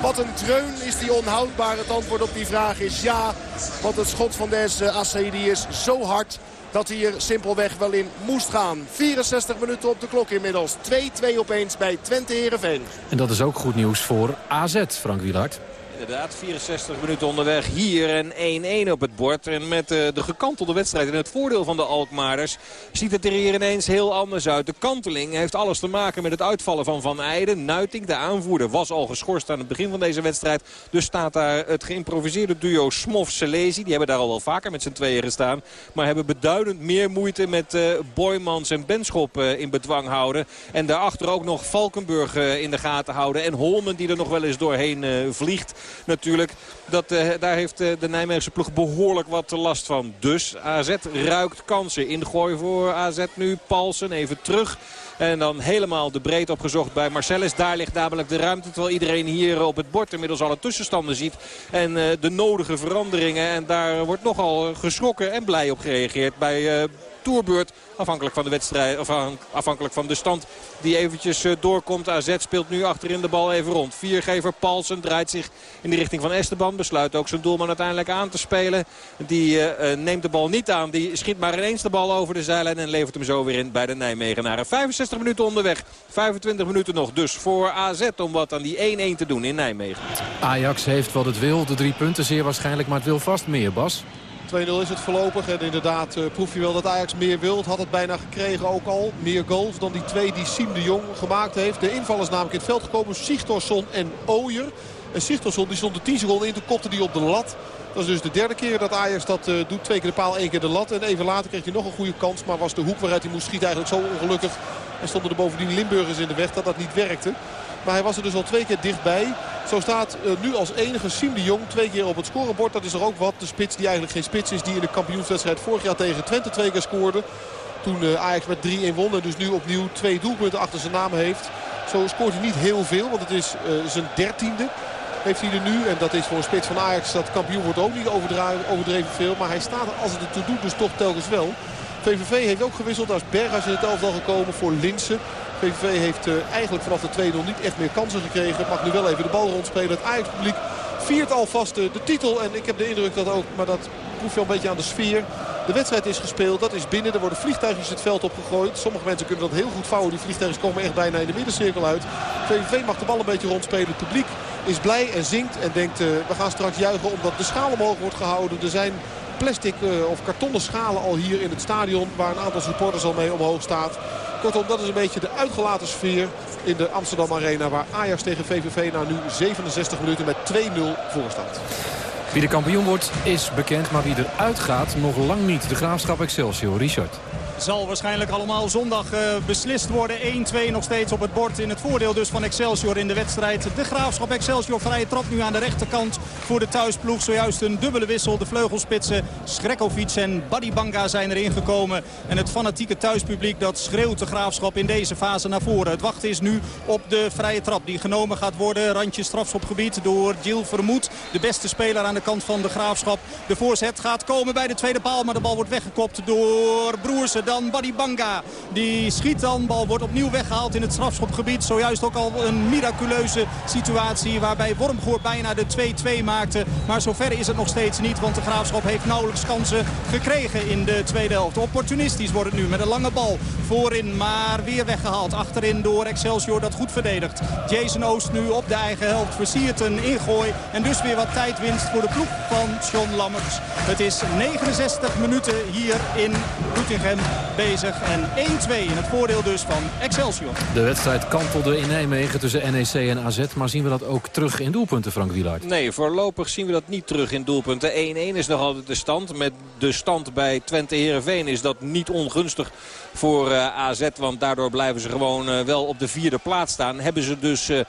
Wat een dreun is die onhoudbaar. Het antwoord op die vraag is ja. Want het schot van deze Assaidi is zo hard dat hij er simpelweg wel in moest gaan. 64 minuten op de klok inmiddels. 2-2 opeens bij Twente Heerenveen. En dat is ook goed nieuws voor AZ, Frank Wielaert. Inderdaad, 64 minuten onderweg hier en 1-1 op het bord. En met uh, de gekantelde wedstrijd in het voordeel van de Alkmaarders ziet het er hier ineens heel anders uit. De kanteling heeft alles te maken met het uitvallen van Van Eijden. Nuiting, de aanvoerder, was al geschorst aan het begin van deze wedstrijd. Dus staat daar het geïmproviseerde duo Smof-Selezi. Die hebben daar al wel vaker met z'n tweeën gestaan. Maar hebben beduidend meer moeite met uh, Boymans en Benschop uh, in bedwang houden. En daarachter ook nog Valkenburg in de gaten houden. En Holmen die er nog wel eens doorheen vliegt natuurlijk. Dat, uh, daar heeft uh, de Nijmeegse ploeg behoorlijk wat last van. Dus AZ ruikt kansen. Ingooi voor AZ nu. Paulsen even terug. En dan helemaal de breed opgezocht bij Marcellus. Daar ligt namelijk de ruimte. Terwijl iedereen hier op het bord inmiddels alle tussenstanden ziet. En uh, de nodige veranderingen. En daar wordt nogal geschrokken en blij op gereageerd bij toerbeurt. Afhankelijk van de wedstrijd, of afhankelijk van de stand die eventjes doorkomt. AZ speelt nu achterin de bal even rond. Viergever Paulsen draait zich in de richting van Esteban. Besluit ook zijn doelman uiteindelijk aan te spelen. Die neemt de bal niet aan. Die schiet maar ineens de bal over de zijlijn en levert hem zo weer in bij de Nijmegenaren. 65 minuten onderweg. 25 minuten nog dus voor AZ om wat aan die 1-1 te doen in Nijmegen. Ajax heeft wat het wil. De drie punten zeer waarschijnlijk, maar het wil vast meer, Bas. 2-0 is het voorlopig. En inderdaad uh, proef je wel dat Ajax meer wil. Had het bijna gekregen ook al. Meer goals dan die twee die Siem de Jong gemaakt heeft. De invallers namelijk in het veld gekomen. Sigtorsson en Ooyer. En Sigtorsson die stond de 10 seconden in. Toen kopte die op de lat. Dat is dus de derde keer dat Ajax dat uh, doet. Twee keer de paal, één keer de lat. En even later kreeg hij nog een goede kans. Maar was de hoek waaruit hij moest schieten eigenlijk zo ongelukkig. En stonden er bovendien Limburgers in de weg dat dat niet werkte. Maar hij was er dus al twee keer dichtbij. Zo staat uh, nu als enige Siem de Jong twee keer op het scorebord. Dat is er ook wat. De spits die eigenlijk geen spits is. Die in de kampioenswedstrijd vorig jaar tegen Twente twee keer scoorde. Toen uh, Ajax met 3-1 won. En dus nu opnieuw twee doelpunten achter zijn naam heeft. Zo scoort hij niet heel veel. Want het is uh, zijn dertiende heeft hij er nu. En dat is voor een spits van Ajax. Dat kampioen wordt ook niet overdreven veel. Maar hij staat er als het ertoe doet dus toch telkens wel. VVV heeft ook gewisseld. Daar is Berghuis in het elftal gekomen voor Linsen. VVV heeft uh, eigenlijk vanaf de 2-0 niet echt meer kansen gekregen. Mag nu wel even de bal rondspelen. Het Ajax-publiek viert alvast uh, de titel. En ik heb de indruk dat ook, maar dat proef je een beetje aan de sfeer. De wedstrijd is gespeeld, dat is binnen. Er worden vliegtuigjes het veld opgegooid. Sommige mensen kunnen dat heel goed vouwen. Die vliegtuigjes komen echt bijna in de middencirkel uit. VVV mag de bal een beetje rondspelen. Het publiek is blij en zingt en denkt uh, we gaan straks juichen omdat de schaal omhoog wordt gehouden. Er zijn plastic uh, of kartonnen schalen al hier in het stadion waar een aantal supporters al mee omhoog staat. Kortom, dat is een beetje de uitgelaten sfeer in de Amsterdam Arena waar Ajax tegen VVV na nu 67 minuten met 2-0 voor staat. Wie de kampioen wordt is bekend, maar wie eruit gaat nog lang niet. De Graafschap Excelsior, Richard zal waarschijnlijk allemaal zondag uh, beslist worden. 1-2 nog steeds op het bord in het voordeel dus van Excelsior in de wedstrijd. De Graafschap Excelsior vrije trap nu aan de rechterkant voor de thuisploeg. Zojuist een dubbele wissel. De vleugelspitsen Schrekovic en Badibanga zijn erin gekomen. En het fanatieke thuispubliek dat schreeuwt de Graafschap in deze fase naar voren. Het wachten is nu op de vrije trap die genomen gaat worden. Randje strafschopgebied door Jill Vermoed. De beste speler aan de kant van de Graafschap. De voorzet gaat komen bij de tweede paal. Maar de bal wordt weggekopt door Broersen dan Badibanga. Die schiet dan, bal wordt opnieuw weggehaald in het strafschopgebied. Zojuist ook al een miraculeuze situatie waarbij Wormgoor bijna de 2-2 maakte. Maar zover is het nog steeds niet, want de Graafschap heeft nauwelijks kansen gekregen in de tweede helft. Opportunistisch wordt het nu met een lange bal voorin, maar weer weggehaald. Achterin door Excelsior dat goed verdedigt. Jason Oost nu op de eigen helft versiert een ingooi. En dus weer wat tijdwinst voor de ploeg van John Lammers. Het is 69 minuten hier in Doetinchem bezig. En 1-2 in het voordeel dus van Excelsior. De wedstrijd kantelde in Nijmegen tussen NEC en AZ. Maar zien we dat ook terug in doelpunten, Frank Wielaert? Nee, voorlopig zien we dat niet terug in doelpunten. 1-1 is nog altijd de stand. Met de stand bij Twente Herenveen is dat niet ongunstig voor eh, AZ. Want daardoor blijven ze gewoon uh, wel op de vierde plaats staan. Hebben ze dus uh,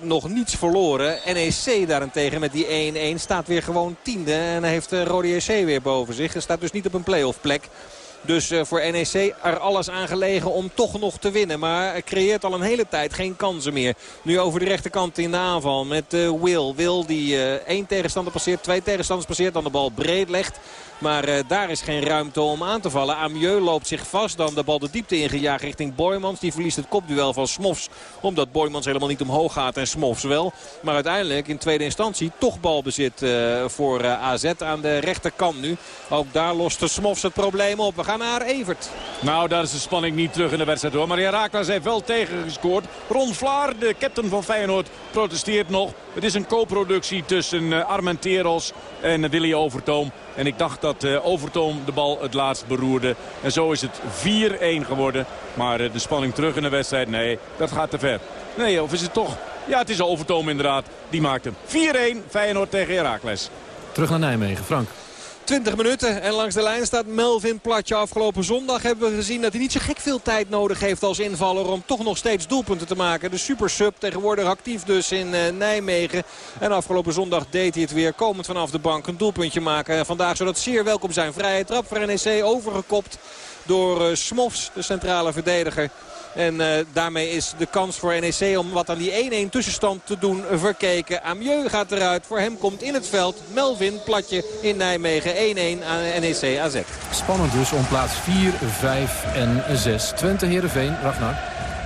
nog niets verloren. NEC daarentegen met die 1-1 staat weer gewoon tiende. En heeft Rode JC weer boven zich. En staat dus niet op een playoff plek. Dus uh, voor NEC er alles aangelegen om toch nog te winnen. Maar creëert al een hele tijd geen kansen meer. Nu over de rechterkant in de aanval met uh, Will. Will die uh, één tegenstander passeert, twee tegenstanders passeert. Dan de bal breed legt. Maar daar is geen ruimte om aan te vallen. Amieux loopt zich vast. Dan de bal de diepte ingejaagd richting Boymans. Die verliest het kopduel van Smofs. Omdat Boymans helemaal niet omhoog gaat en Smofs wel. Maar uiteindelijk in tweede instantie toch balbezit uh, voor AZ aan de rechterkant nu. Ook daar lost de Smofs het probleem op. We gaan naar Evert. Nou, daar is de spanning niet terug in de wedstrijd hoor. Maar Herakles heeft wel tegengescoord. Ron Vlaar, de captain van Feyenoord, protesteert nog. Het is een co-productie tussen Armenteros en Willy Overtoom. En ik dacht dat uh, Overtoom de bal het laatst beroerde. En zo is het 4-1 geworden. Maar uh, de spanning terug in de wedstrijd, nee, dat gaat te ver. Nee, of is het toch... Ja, het is Overtoom inderdaad. Die maakt hem. 4-1 Feyenoord tegen Heracles. Terug naar Nijmegen, Frank. 20 minuten en langs de lijn staat Melvin Platje. Afgelopen zondag hebben we gezien dat hij niet zo gek veel tijd nodig heeft als invaller... om toch nog steeds doelpunten te maken. De super sub tegenwoordig actief dus in uh, Nijmegen. En afgelopen zondag deed hij het weer komend vanaf de bank een doelpuntje maken. En vandaag zou dat zeer welkom zijn. Vrije trap voor NEC overgekopt door uh, Smofs, de centrale verdediger. En uh, daarmee is de kans voor NEC om wat aan die 1-1 tussenstand te doen verkeken. Amieux gaat eruit. Voor hem komt in het veld Melvin Platje in Nijmegen. 1-1 aan NEC AZ. Spannend dus om plaats 4, 5 en 6. Twente Heerenveen, Ragnar.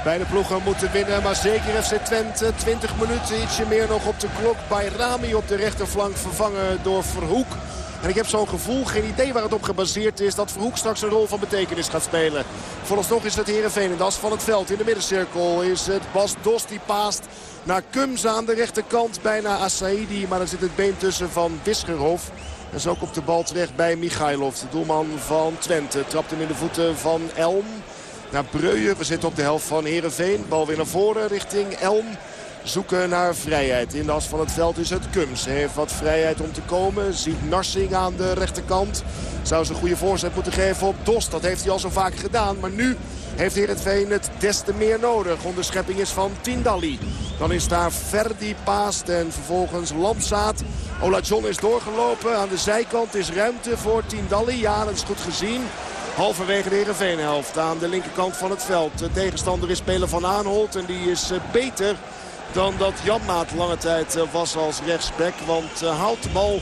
Beide ploegen moeten winnen, maar zeker FC Twente. 20 minuten, ietsje meer nog op de klok. Bayrami op de rechterflank vervangen door Verhoek. En ik heb zo'n gevoel, geen idee waar het op gebaseerd is... dat Verhoek straks een rol van betekenis gaat spelen. Vooralsnog is het Heerenveen in de as van het veld. In de middencirkel is het Bas Dos die paast naar Kums aan de rechterkant. Bijna Asaidi, maar er zit het been tussen van Wisgerhof. En zo komt de bal terecht bij Michailov, de doelman van Twente. Trapt hem in de voeten van Elm naar Breuer. We zitten op de helft van Heerenveen. Bal weer naar voren richting Elm zoeken naar vrijheid. In de as van het veld is het Kums. Heeft wat vrijheid om te komen. Ziet Narsing aan de rechterkant. Zou ze een goede voorzet moeten geven op Dos. Dat heeft hij al zo vaak gedaan. Maar nu heeft Heerenveen het des te meer nodig. Onderschepping is van Tindalli. Dan is daar Verdi paast en vervolgens Landzaat. Ola John is doorgelopen. Aan de zijkant is ruimte voor Tindalli. Ja, dat is goed gezien. Halverwege de Heerenveen-helft aan de linkerkant van het veld. De tegenstander is speler van Aanholt en die is eh, beter dan dat Janmaat lange tijd eh, was als rechtsback. Want uh, haalt de bal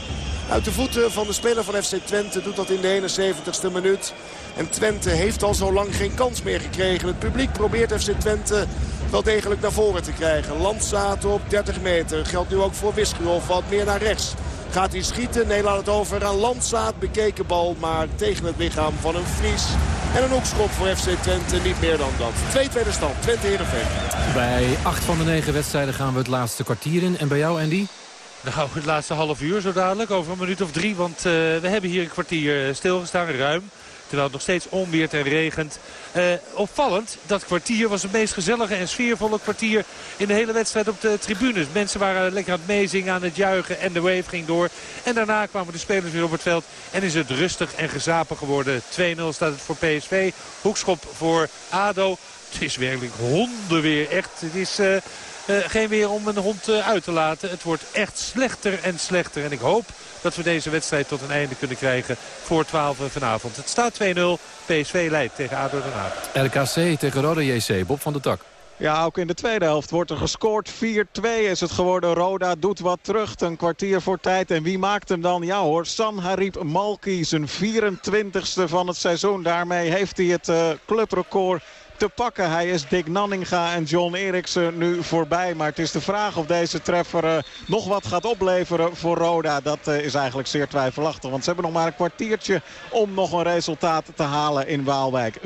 uit de voeten van de speler van FC Twente. Doet dat in de 71ste minuut. En Twente heeft al zo lang geen kans meer gekregen. Het publiek probeert FC Twente wel degelijk naar voren te krijgen. Landzaat op 30 meter. Geldt nu ook voor Wisgerhof. Wat meer naar rechts. Gaat hij schieten? Nee, laat het over aan Landzaat. Bekeken bal, maar tegen het lichaam van een Fries. En een hoekschop voor FC Twente, niet meer dan dat. 2 tweede stand, Twente Heerenveen. Bij acht van de negen wedstrijden gaan we het laatste kwartier in. En bij jou, Andy? Nou, het laatste half uur zo dadelijk, over een minuut of drie. Want uh, we hebben hier een kwartier stilgestaan, ruim. Terwijl het nog steeds onweert en regent. Uh, opvallend, dat kwartier was het meest gezellige en sfeervolle kwartier in de hele wedstrijd op de tribunes. Mensen waren lekker aan het meezingen, aan het juichen en de wave ging door. En daarna kwamen de spelers weer op het veld en is het rustig en gezapen geworden. 2-0 staat het voor PSV, hoekschop voor ADO. Het is werkelijk hondenweer, echt. Het is... Uh, geen weer om een hond uh, uit te laten. Het wordt echt slechter en slechter. En ik hoop dat we deze wedstrijd tot een einde kunnen krijgen voor 12 vanavond. Het staat 2-0. PSV leidt tegen ADO Den Haag. RKC tegen Roda JC. Bob van der Tak. Ja, ook in de tweede helft wordt er gescoord. 4-2 is het geworden. Roda doet wat terug. Een kwartier voor tijd. En wie maakt hem dan? Ja hoor, San Harib Malki. Zijn 24ste van het seizoen. Daarmee heeft hij het uh, clubrecord te pakken. Hij is Dick Nanninga en John Eriksen nu voorbij. Maar het is de vraag of deze treffer uh, nog wat gaat opleveren voor Roda. Dat uh, is eigenlijk zeer twijfelachtig. Want ze hebben nog maar een kwartiertje om nog een resultaat te halen in Waalwijk. 4-2,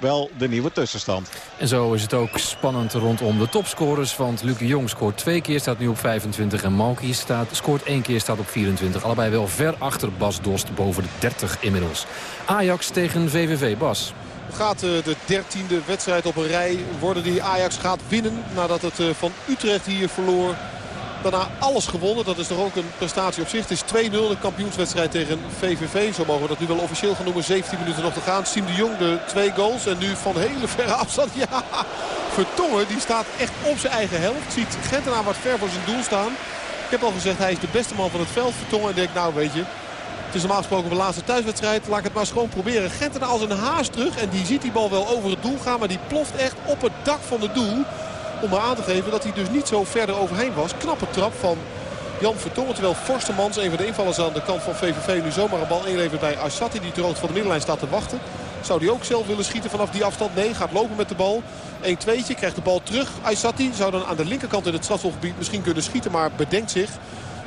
wel de nieuwe tussenstand. En zo is het ook spannend rondom de topscorers. Want Luc de Jong scoort twee keer, staat nu op 25. En Malky staat, scoort één keer, staat op 24. Allebei wel ver achter Bas Dost, boven de 30 inmiddels. Ajax tegen VVV, Bas gaat de dertiende wedstrijd op een rij worden die Ajax gaat winnen. Nadat het van Utrecht hier verloor. Daarna alles gewonnen. Dat is toch ook een prestatie op zich. Het is 2-0 de kampioenswedstrijd tegen VVV. Zo mogen we dat nu wel officieel gaan noemen. 17 minuten nog te gaan. Siem de Jong de twee goals. En nu van hele verre afstand. Ja, Vertongen die staat echt op zijn eigen helft. Ziet Gentenaar wat ver voor zijn doel staan. Ik heb al gezegd hij is de beste man van het veld. Vertongen en denk nou weet je... Het is normaal gesproken de laatste thuiswedstrijd. Laat ik het maar schoon proberen. Gent als een haas terug. En die ziet die bal wel over het doel gaan. Maar die ploft echt op het dak van het doel. Om maar aan te geven dat hij dus niet zo verder overheen was. Knappe trap van Jan Vertongen. Terwijl Forstemans, een van de invallers aan de kant van VVV... nu zomaar een bal inlevert bij Aysati. Die hoogte van de middenlijn staat te wachten. Zou hij ook zelf willen schieten vanaf die afstand? Nee, gaat lopen met de bal. 1-2'tje, krijgt de bal terug. Aysati zou dan aan de linkerkant in het strafschopgebied misschien kunnen schieten. Maar bedenkt zich.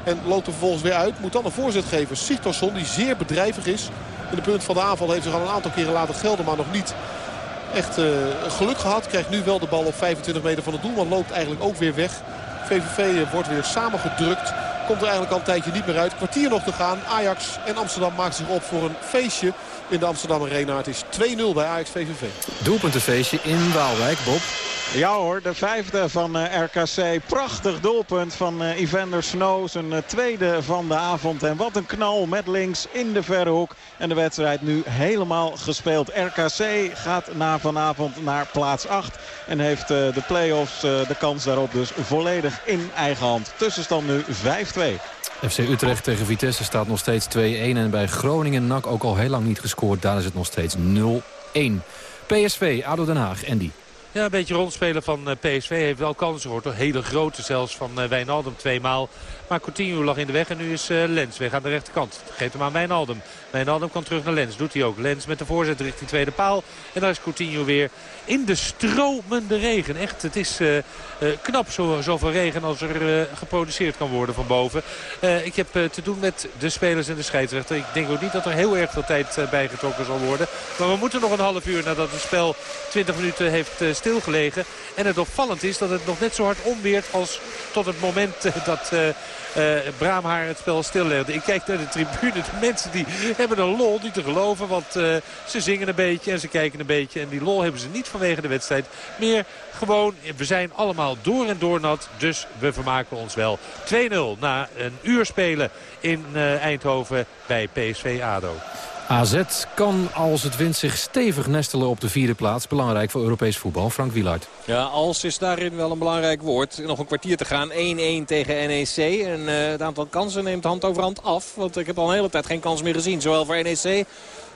En loopt er vervolgens weer uit. Moet dan een voorzet geven. Sigtorsson die zeer bedrijvig is. In de punt van de aanval heeft zich al een aantal keren laten gelden. Maar nog niet echt uh, geluk gehad. Krijgt nu wel de bal op 25 meter van het doel. Maar loopt eigenlijk ook weer weg. VVV wordt weer samengedrukt. Komt er eigenlijk al een tijdje niet meer uit. Kwartier nog te gaan. Ajax en Amsterdam maakt zich op voor een feestje in de Amsterdam Arena. Het is 2-0 bij Ajax VVV. Doelpuntenfeestje in Waalwijk, Bob. Ja hoor, de vijfde van uh, RKC. Prachtig doelpunt van uh, Evander Snow. Zijn uh, tweede van de avond. En wat een knal met links in de verre hoek. En de wedstrijd nu helemaal gespeeld. RKC gaat na vanavond naar plaats 8. En heeft de play-offs de kans daarop dus volledig in eigen hand. Tussenstand nu 5-2. FC Utrecht tegen Vitesse staat nog steeds 2-1. En bij Groningen NAC ook al heel lang niet gescoord. Daar is het nog steeds 0-1. PSV, ADO Den Haag, Andy. Ja, een beetje rondspelen van eh, PSV heeft wel kansen gehoord. Hele grote zelfs van uh, Wijnaldum tweemaal. Maar Coutinho lag in de weg en nu is uh, Lens weg aan de rechterkant. Geeft hem aan Wijnaldum. Wijnaldum kan terug naar Lens. Doet hij ook. Lens met de voorzet richting tweede paal. En daar is Coutinho weer in de stromende regen. Echt, het is uh, knap zo, zoveel regen als er uh, geproduceerd kan worden van boven. ik heb te doen met de spelers en de scheidsrechter. Ik denk ook niet dat er heel erg veel tijd bijgetrokken zal worden. Maar we moeten nog een half uur nadat het spel 20 minuten heeft stilgelegen. En het opvallend is dat het nog net zo hard onweert als tot het moment dat Braamhaar het spel stillegde. Ik kijk naar de tribune. De mensen die hebben een lol niet te geloven. Want uh, ze zingen een beetje en ze kijken een beetje. En die lol hebben ze niet vanwege de wedstrijd. Meer gewoon, we zijn allemaal door en door nat. Dus we vermaken ons wel. 2-0 na een uur spelen in uh, Eindhoven bij PSV ADO. AZ kan als het wint zich stevig nestelen op de vierde plaats. Belangrijk voor Europees voetbal. Frank Wielaert. Ja, als is daarin wel een belangrijk woord. Nog een kwartier te gaan. 1-1 tegen NEC. En uh, het aantal kansen neemt hand over hand af. Want ik heb al een hele tijd geen kans meer gezien. Zowel voor NEC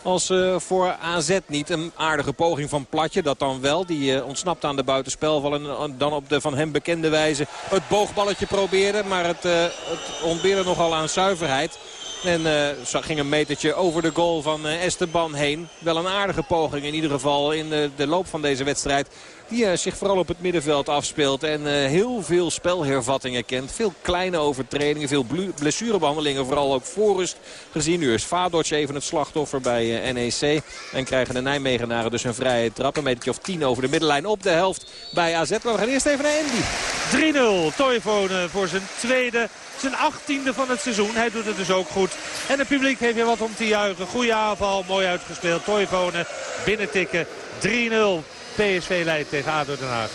als uh, voor AZ niet. Een aardige poging van Platje, dat dan wel. Die uh, ontsnapt aan de buitenspelval en dan op de van hem bekende wijze het boogballetje probeerde. Maar het, uh, het ontbeerde nogal aan zuiverheid. En uh, ging een metertje over de goal van uh, Esteban heen. Wel een aardige poging in ieder geval in de, de loop van deze wedstrijd. Die uh, zich vooral op het middenveld afspeelt. En heel veel spelhervattingen kent. Veel kleine overtredingen. Veel blessurebehandelingen. Vooral ook voorrust gezien. Nu is Vadoc even het slachtoffer bij NEC. En krijgen de Nijmegenaren dus een vrije trap. Een metertje of tien over de middenlijn op de helft bij AZ. We gaan eerst even naar Andy. 3-0. Toivonen voor zijn tweede zijn achttiende van het seizoen. Hij doet het dus ook goed. En het publiek heeft weer wat om te juichen. Goede aanval, mooi uitgespeeld. Toivonen binnentikken. 3-0. PSV leidt tegen ADO Den Haag.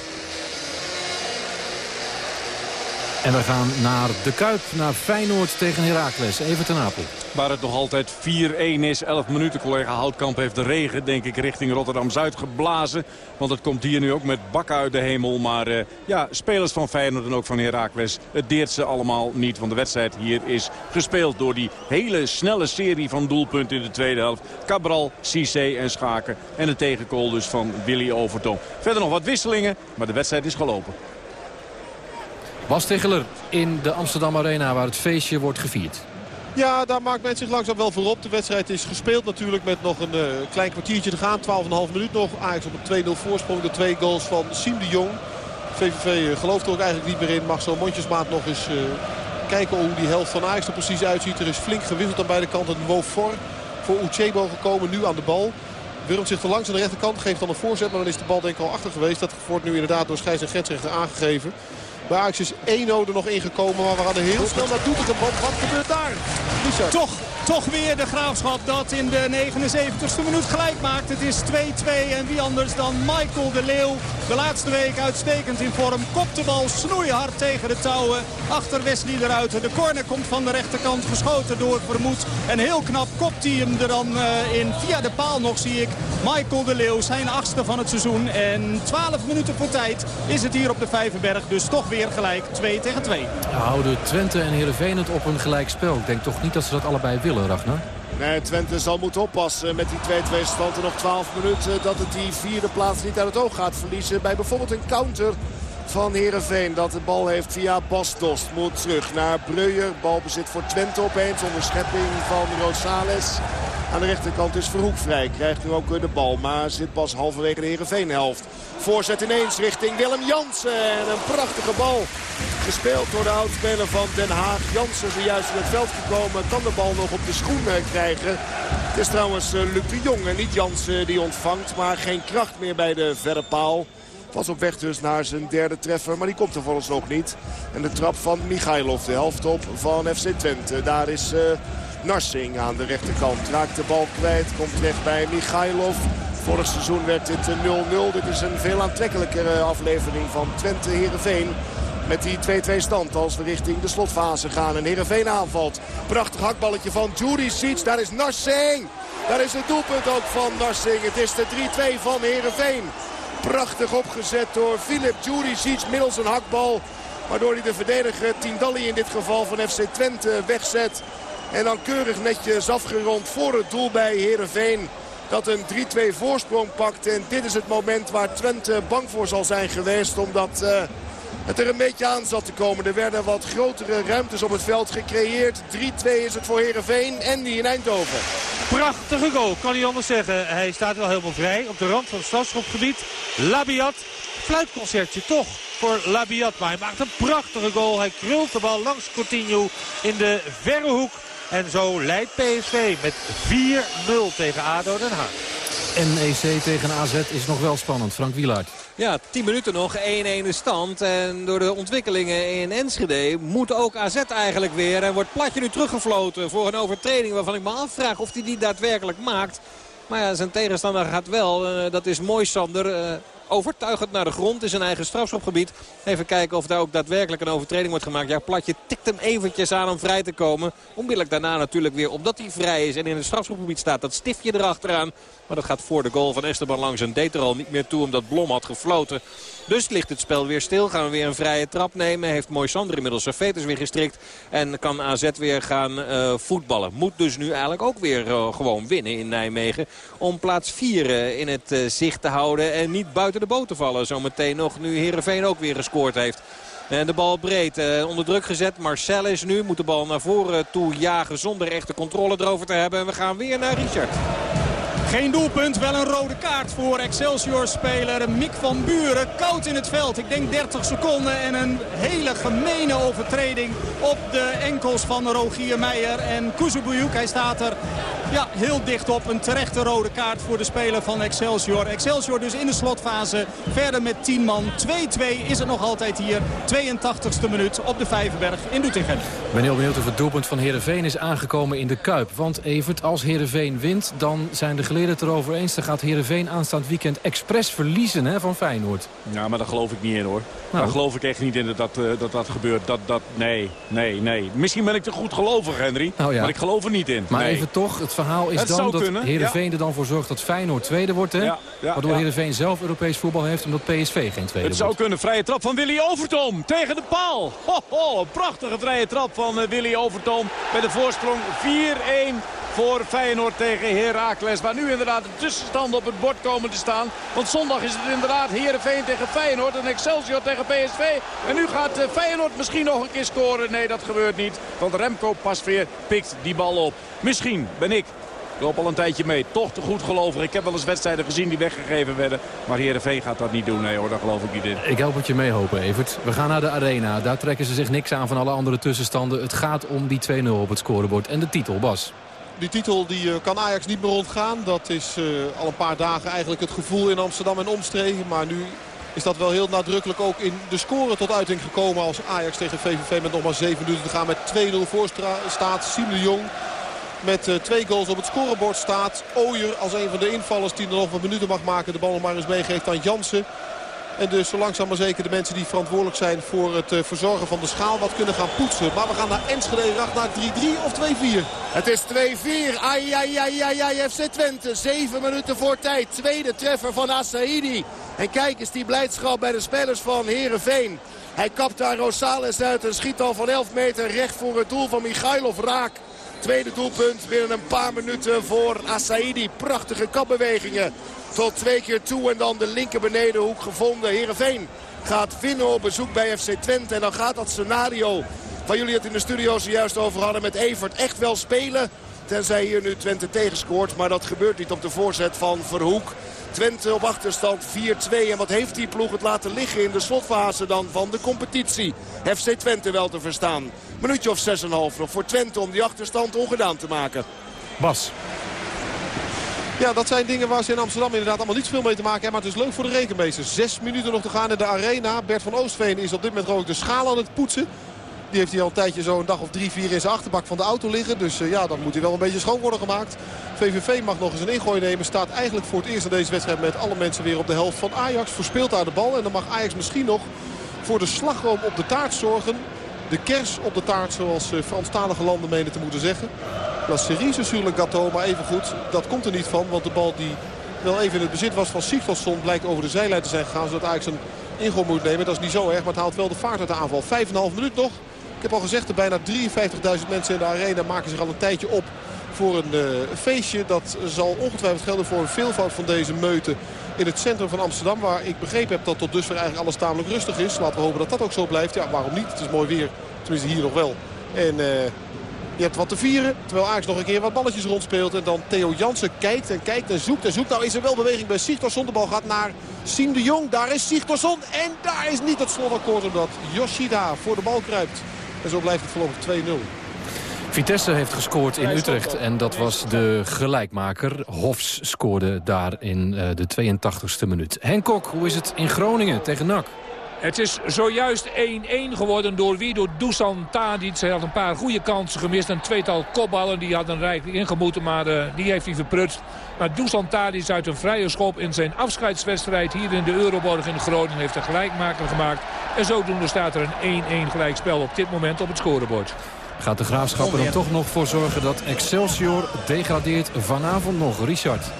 En we gaan naar de Kuip, naar Feyenoord tegen Heracles. Even ten Apel. Waar het nog altijd 4-1 is. 11 minuten. Collega Houtkamp heeft de regen, denk ik, richting Rotterdam-Zuid geblazen. Want het komt hier nu ook met bakken uit de hemel. Maar uh, ja, spelers van Feyenoord en ook van Heracles. Het deert ze allemaal niet. Want de wedstrijd hier is gespeeld door die hele snelle serie van doelpunten in de tweede helft. Cabral, Cissé en Schaken. En de tegenkool dus van Willy Overton. Verder nog wat wisselingen, maar de wedstrijd is gelopen. Bas Tegeler in de Amsterdam Arena waar het feestje wordt gevierd. Ja, daar maakt men zich langzaam wel voor op. De wedstrijd is gespeeld natuurlijk met nog een uh, klein kwartiertje te gaan. 12,5 minuut nog. Ajax op een 2-0 voorsprong. De twee goals van Siem de Jong. VVV uh, gelooft er ook eigenlijk niet meer in. Mag zo mondjesmaat nog eens uh, kijken hoe die helft van Ajax er precies uitziet. Er is flink gewisseld aan beide kanten. Wofor voor Uchebo gekomen. Nu aan de bal. Wurmt zich te langs aan de rechterkant. Geeft dan een voorzet. Maar dan is de bal denk ik al achter geweest. Dat wordt nu inderdaad door scheids en grensrechter aangegeven. Bij Ajax is 1 er nog ingekomen. Maar we er heel snel naar Doetinchem. Wat gebeurt daar? Toch, toch weer de Graafschap dat in de 79ste minuut gelijk maakt. Het is 2-2 en wie anders dan Michael de Leeuw. De laatste week uitstekend in vorm. Kopt de bal snoeihard tegen de touwen. Achter Wesley eruit. De corner komt van de rechterkant geschoten door Vermoed. En heel knap kopt hij hem er dan uh, in. Via de paal nog zie ik Michael de Leeuw. Zijn achtste van het seizoen. En 12 minuten voor tijd is het hier op de Vijverberg. Dus toch weer gelijk 2 tegen 2. Houden Twente en Heerenveen het op een gelijk spel. Ik denk toch niet dat ze dat allebei willen, Ragnar? Nee, Twente zal moeten oppassen met die 2-2 stand. En nog 12 minuten dat het die vierde plaats niet uit het oog gaat verliezen. Bij bijvoorbeeld een counter van Heerenveen. Dat de bal heeft via Bastos. Moet terug naar Breuer. Balbezit voor Twente opeens. Onderschepping van Rosales. Aan de rechterkant is Verhoek vrij. Krijgt nu ook de bal. Maar zit pas halverwege de Heerenveen-helft. Voorzet ineens richting Willem Jansen. En een prachtige bal. Gespeeld door de oudspeler van Den Haag. Jansen zojuist in het veld gekomen. Kan de bal nog op de schoen krijgen. Het is trouwens eh, Luc de Jong en niet Jansen die ontvangt. Maar geen kracht meer bij de verre paal. Was op weg dus naar zijn derde treffer, maar die komt er volgens nog niet. En de trap van Michailov, de helft op van FC Twente. Daar is uh, Narsing aan de rechterkant. Raakt de bal kwijt, komt terecht bij Michailov. Vorig seizoen werd dit 0-0. Eh, dit is een veel aantrekkelijkere aflevering van Twente-Herenveen. Met die 2-2 stand als we richting de slotfase gaan. En Heerenveen aanvalt. Prachtig hakballetje van Juricic. Daar is Narsing. Daar is het doelpunt ook van Narsing. Het is de 3-2 van Heerenveen. Prachtig opgezet door Filip Juricic middels een hakbal. Waardoor hij de verdediger Tindalli in dit geval van FC Twente wegzet. En dan keurig netjes afgerond voor het doel bij Heerenveen. dat een 3-2 voorsprong pakt. En dit is het moment waar Twente bang voor zal zijn geweest. Omdat uh, het er een beetje aan zat te komen. Er werden wat grotere ruimtes op het veld gecreëerd. 3-2 is het voor Heerenveen en die in Eindhoven. Prachtige goal, kan niet anders zeggen. Hij staat wel helemaal vrij op de rand van het strafschopgebied. Labiat, fluitconcertje toch voor Labiat. Maar hij maakt een prachtige goal. Hij krult de bal langs Coutinho in de verre hoek. En zo leidt PSV met 4-0 tegen ADO Den Haag. NEC tegen AZ is nog wel spannend. Frank Wielaert. Ja, 10 minuten nog. 1-1 de stand. En door de ontwikkelingen in Enschede moet ook AZ eigenlijk weer. En wordt Platje nu teruggefloten voor een overtreding waarvan ik me afvraag of hij die daadwerkelijk maakt. Maar ja, zijn tegenstander gaat wel. Uh, dat is mooi Sander. Uh, overtuigend naar de grond in zijn eigen strafschopgebied. Even kijken of daar ook daadwerkelijk een overtreding wordt gemaakt. Ja, Platje tikt hem eventjes aan om vrij te komen. Onmiddellijk daarna natuurlijk weer, omdat hij vrij is en in het strafschopgebied staat, dat stiftje erachteraan. Maar dat gaat voor de goal van Esteban langs en deed er al niet meer toe omdat Blom had gefloten. Dus ligt het spel weer stil. Gaan we weer een vrije trap nemen. Heeft Moisander inmiddels zijn veters weer gestrikt. En kan AZ weer gaan uh, voetballen. Moet dus nu eigenlijk ook weer uh, gewoon winnen in Nijmegen. Om plaats 4 uh, in het zicht te houden. En niet buiten de boot te vallen. Zometeen nog nu Heerenveen ook weer gescoord heeft. En de bal breed uh, onder druk gezet. Marcel is nu. Moet de bal naar voren toe jagen zonder echte controle erover te hebben. En we gaan weer naar Richard. Geen doelpunt, wel een rode kaart voor Excelsior-speler Mick van Buren. Koud in het veld, ik denk 30 seconden en een hele gemene overtreding op de enkels van Rogier Meijer. En Kuzubuyuk, hij staat er ja, heel dicht op. Een terechte rode kaart voor de speler van Excelsior. Excelsior dus in de slotfase verder met 10 man. 2-2 is het nog altijd hier. 82e minuut op de Vijverberg in Doetinchem. Ik ben heel benieuwd of het doelpunt van Heerenveen is aangekomen in de Kuip. Want Evert, als Heerenveen wint, dan zijn de het erover eens. Dan gaat Heerenveen aanstaand weekend expres verliezen hè, van Feyenoord. Ja, maar daar geloof ik niet in hoor. Nou. Daar geloof ik echt niet in dat dat, uh, dat, dat gebeurt. Dat, dat, nee, nee, nee. Misschien ben ik te goed gelovig, Henry. Oh, ja. Maar ik geloof er niet in. Maar nee. even toch, het verhaal is Het dan dat kunnen, Heerenveen ja. er dan voor zorgt dat Feyenoord tweede wordt. Hè? Ja, waardoor. Heerenveen zelf Europees voetbal heeft omdat PSV geen tweede Het zou wordt. kunnen. Vrije trap van Willy Overtoom tegen de paal. Ho, ho, prachtige vrije trap van uh, Willy Overtoom. Bij de voorsprong 4-1 voor Feyenoord tegen Heracles. Waar nu inderdaad de tussenstanden op het bord komen te staan. Want zondag is het inderdaad Heerenveen tegen Feyenoord en Excelsior tegen PSV. En nu gaat uh, Feyenoord misschien nog een keer scoren. Nee, dat gebeurt niet. Want Remco Pasveer pikt die bal op. Misschien ben ik ik loop al een tijdje mee. Toch te goed gelovig. Ik heb wel eens wedstrijden gezien die weggegeven werden. Maar Heerenveen gaat dat niet doen. Nee hoor, daar geloof ik niet in. Ik help het je meehopen, Evert. We gaan naar de arena. Daar trekken ze zich niks aan van alle andere tussenstanden. Het gaat om die 2-0 op het scorebord. En de titel, Bas. Die titel die, uh, kan Ajax niet meer ontgaan. Dat is uh, al een paar dagen eigenlijk het gevoel in Amsterdam en omstreken. Maar nu is dat wel heel nadrukkelijk ook in de score tot uiting gekomen. Als Ajax tegen VVV met nog maar 7 minuten te gaan met 2-0 voor staat. Siem de Jong met uh, twee goals op het scorebord staat. Ooyer als een van de invallers die er nog wat minuten mag maken. De bal nog maar eens meegeeft aan Jansen. En dus zo langzaam maar zeker de mensen die verantwoordelijk zijn voor het uh, verzorgen van de schaal wat kunnen gaan poetsen. Maar we gaan naar Enschede racht naar 3-3 of 2-4. Het is 2-4. Ai, ai, ai, ai, ai, FC Twente. Zeven minuten voor tijd. Tweede treffer van Asaidi. En kijk eens die blijdschap bij de spelers van Heerenveen. Hij kapt daar Rosales uit en schiet al van 11 meter recht voor het doel van Michailov raak. Tweede doelpunt binnen een paar minuten voor Asaidi. Prachtige kapbewegingen tot twee keer toe en dan de linker benedenhoek gevonden. Heerenveen gaat winnen op bezoek bij FC Twente. En dan gaat dat scenario waar jullie het in de studio zojuist over hadden met Evert echt wel spelen. Tenzij hier nu Twente tegenscoort. Maar dat gebeurt niet op de voorzet van Verhoek. Twente op achterstand 4-2. En wat heeft die ploeg het laten liggen in de slotfase dan van de competitie? FC Twente wel te verstaan. Minuutje of 6,5 nog voor Twente om die achterstand ongedaan te maken. Bas. Ja, dat zijn dingen waar ze in Amsterdam inderdaad allemaal niet veel mee te maken hebben. Maar het is leuk voor de rekenmeester. Zes minuten nog te gaan in de arena. Bert van Oostveen is op dit moment ook de schaal aan het poetsen. Die heeft hij al een tijdje zo een dag of drie, vier in zijn achterbak van de auto liggen. Dus uh, ja, dan moet hij wel een beetje schoon worden gemaakt. VVV mag nog eens een ingooi nemen. Staat eigenlijk voor het eerst in deze wedstrijd met alle mensen weer op de helft van Ajax. Verspeelt daar de bal. En dan mag Ajax misschien nog voor de slagroom op de taart zorgen. De kers op de taart, zoals uh, Franstalige landen menen te moeten zeggen. La cerise sur le gâteau, maar even goed, dat komt er niet van. Want de bal die wel even in het bezit was van Sigtorsson blijkt over de zijlijn te zijn gegaan. Zodat Ajax een ingooi moet nemen. Dat is niet zo erg, maar het haalt wel de vaart uit de aanval. 5,5 minuut nog. Ik heb al gezegd, er bijna 53.000 mensen in de arena maken zich al een tijdje op voor een feestje. Dat zal ongetwijfeld gelden voor een veelvoud van deze meuten in het centrum van Amsterdam. Waar ik begrepen heb dat tot dusver eigenlijk alles tamelijk rustig is. Laten we hopen dat dat ook zo blijft. Ja, waarom niet? Het is mooi weer. Tenminste hier nog wel. En je hebt wat te vieren. Terwijl Ajax nog een keer wat balletjes rondspeelt. En dan Theo Jansen kijkt en kijkt en zoekt en zoekt. Nou is er wel beweging bij Sigtorsson. De bal gaat naar Siem de Jong. Daar is Sigtorsson. En daar is niet het slotakkoord omdat Yoshida voor de bal kruipt. En zo blijft het voorlopig 2-0. Vitesse heeft gescoord in Utrecht en dat was de gelijkmaker. Hofs scoorde daar in eh, de 82e minuut. Henk Kok, hoe is het in Groningen tegen NAC? Het is zojuist 1-1 geworden door wie? Door Dusan Tadic. Hij had een paar goede kansen gemist. Een tweetal kopballen. Die hadden rijkelijk ingemoeten, maar uh, die heeft hij verprutst. Maar Dusan Tadic uit een vrije schop in zijn afscheidswedstrijd... hier in de Euroborg in Groningen heeft een gelijkmaker gemaakt. En zodoende staat er een 1-1 gelijkspel op dit moment op het scorebord. Gaat de Graafschap er toch nog voor zorgen dat Excelsior degradeert vanavond nog, Richard?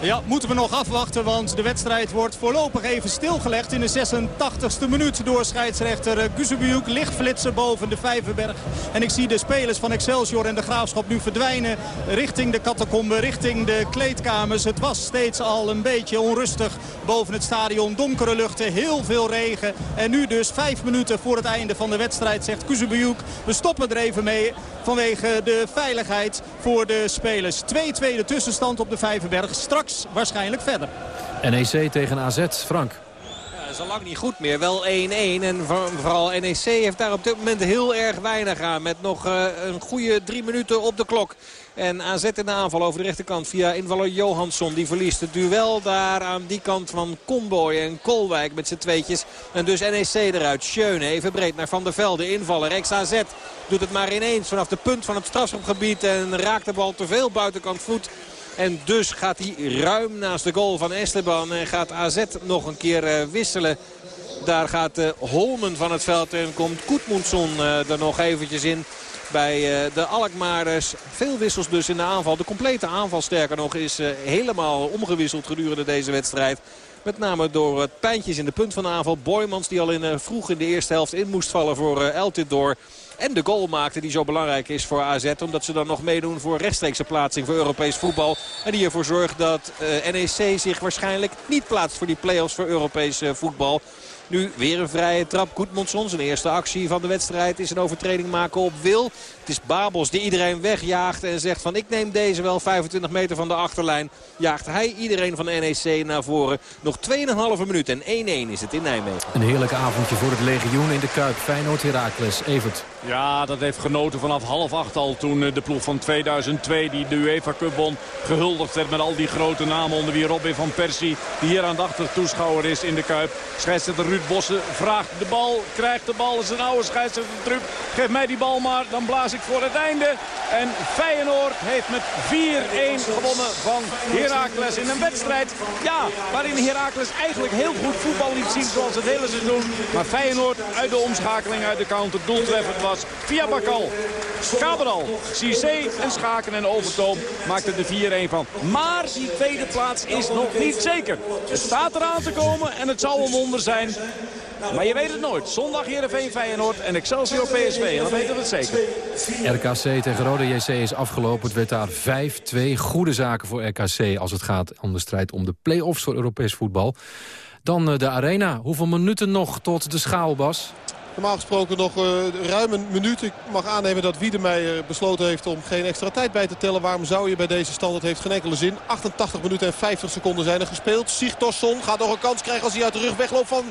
Ja, moeten we nog afwachten, want de wedstrijd wordt voorlopig even stilgelegd in de 86e minuut door scheidsrechter Guzebujuk. Licht flitsen boven de Vijverberg. En ik zie de spelers van Excelsior en de Graafschap nu verdwijnen richting de catacombe, richting de kleedkamers. Het was steeds al een beetje onrustig boven het stadion. Donkere luchten, heel veel regen. En nu dus vijf minuten voor het einde van de wedstrijd zegt Guzebujuk. We stoppen er even mee vanwege de veiligheid voor de spelers. 2-2 de tussenstand op de Vijverberg. Straks waarschijnlijk verder. NEC tegen AZ, Frank. Ja, is al lang niet goed meer. Wel 1-1. En vooral NEC heeft daar op dit moment heel erg weinig aan. Met nog uh, een goede drie minuten op de klok. En AZ in de aanval over de rechterkant via invaller Johansson. Die verliest het duel daar aan die kant van Comboy en Kolwijk met z'n tweetjes. En dus NEC eruit. Schöne even breed naar Van der Velde. Invaller ex-AZ doet het maar ineens vanaf de punt van het strafschopgebied. En raakt de bal te veel buitenkant voet. En dus gaat hij ruim naast de goal van Esteban. En gaat AZ nog een keer eh, wisselen. Daar gaat uh, Holmen van het veld en komt Koetmoensson uh, er nog eventjes in bij de Alkmaarders. Veel wissels dus in de aanval. De complete aanval sterker nog is helemaal omgewisseld gedurende deze wedstrijd. Met name door het pijntjes in de punt van de aanval. Boymans die al in, vroeg in de eerste helft in moest vallen voor Eltidoor. En de goal maakte die zo belangrijk is voor AZ. Omdat ze dan nog meedoen voor rechtstreekse plaatsing voor Europees voetbal. En die ervoor zorgt dat uh, NEC zich waarschijnlijk niet plaatst voor die play-offs voor Europees voetbal. Nu weer een vrije trap. Goedmondson, zijn eerste actie van de wedstrijd is een overtreding maken op Wil. Het is Babels die iedereen wegjaagt en zegt van ik neem deze wel 25 meter van de achterlijn. Jaagt hij iedereen van NEC naar voren. Nog 2,5 minuut en 1-1 is het in Nijmegen. Een heerlijk avondje voor het legioen in de Kuip. Feyenoord Heracles. Evert. Ja, dat heeft genoten vanaf half acht al toen de ploeg van 2002 die de UEFA Cup won gehuldigd werd met al die grote namen onder wie Robin van Persie die hier aan de achter toeschouwer is in de Kuip. Scheidsrechter Ruud Bossen vraagt de bal, krijgt de bal, is een oude scheidsrechter Trup. Geef mij die bal maar, dan blaas ik voor het einde. En Feyenoord heeft met 4-1 gewonnen van Heracles in een wedstrijd ja, waarin Heracles eigenlijk heel goed voetbal liet zien zoals het hele seizoen. Maar Feyenoord uit de omschakeling uit de counter doeltreffend via Bakal. Cabral, Cissé en Schaken en Overtoom maakten de 4-1 van. Maar die tweede plaats is nog niet zeker. Het staat eraan te komen en het zal een wonder zijn. Maar je weet het nooit. Zondag Heerenveen Feyenoord en Excelsior PSV. En dan weten we het zeker. RKC tegen Rode JC is afgelopen. Het werd daar 5-2. Goede zaken voor RKC als het gaat om de strijd om de play-offs voor Europees voetbal. Dan de arena. Hoeveel minuten nog tot de schaal, Bas? Normaal gesproken nog uh, ruim een minuut. Ik mag aannemen dat Wiedemeijer besloten heeft om geen extra tijd bij te tellen. Waarom zou je bij deze stand? Het heeft geen enkele zin. 88 minuten en 50 seconden zijn er gespeeld. Sigtorsson gaat nog een kans krijgen als hij uit de rug wegloopt van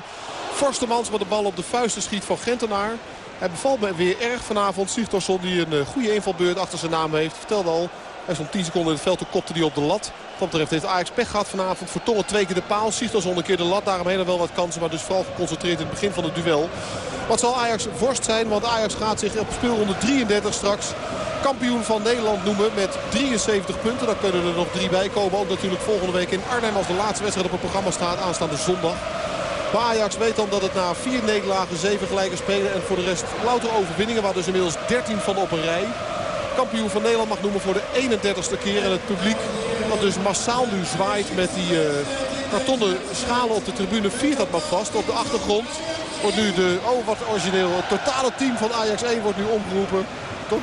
Forstemans. Maar de bal op de vuisten schiet van Gentenaar. Hij bevalt me weer erg vanavond. Sigtorsson die een goede invalbeurt achter zijn naam heeft. Vertelde al, hij stond 10 seconden in het veld. Toen kopte hij op de lat. Wat betreft heeft Ajax pech gehad vanavond. Vertongen twee keer de paal. Sigtorsson een keer de lat. Daarom heen wel wat kansen. Maar dus vooral geconcentreerd in het begin van het duel. Wat zal Ajax vorst zijn? Want Ajax gaat zich op speelronde 33 straks kampioen van Nederland noemen met 73 punten. Daar kunnen er nog drie bij komen. Ook natuurlijk volgende week in Arnhem als de laatste wedstrijd op het programma staat. Aanstaande zondag. Maar Ajax weet dan dat het na vier nederlagen, zeven gelijke spelen en voor de rest louter overwinningen. Waar dus inmiddels 13 van op een rij. Kampioen van Nederland mag noemen voor de 31ste keer. En het publiek dat dus massaal nu zwaait met die uh, kartonnen schalen op de tribune. Viert dat maar vast. Op de achtergrond wordt nu de, oh wat origineel, het totale team van Ajax 1 wordt nu omgeroepen.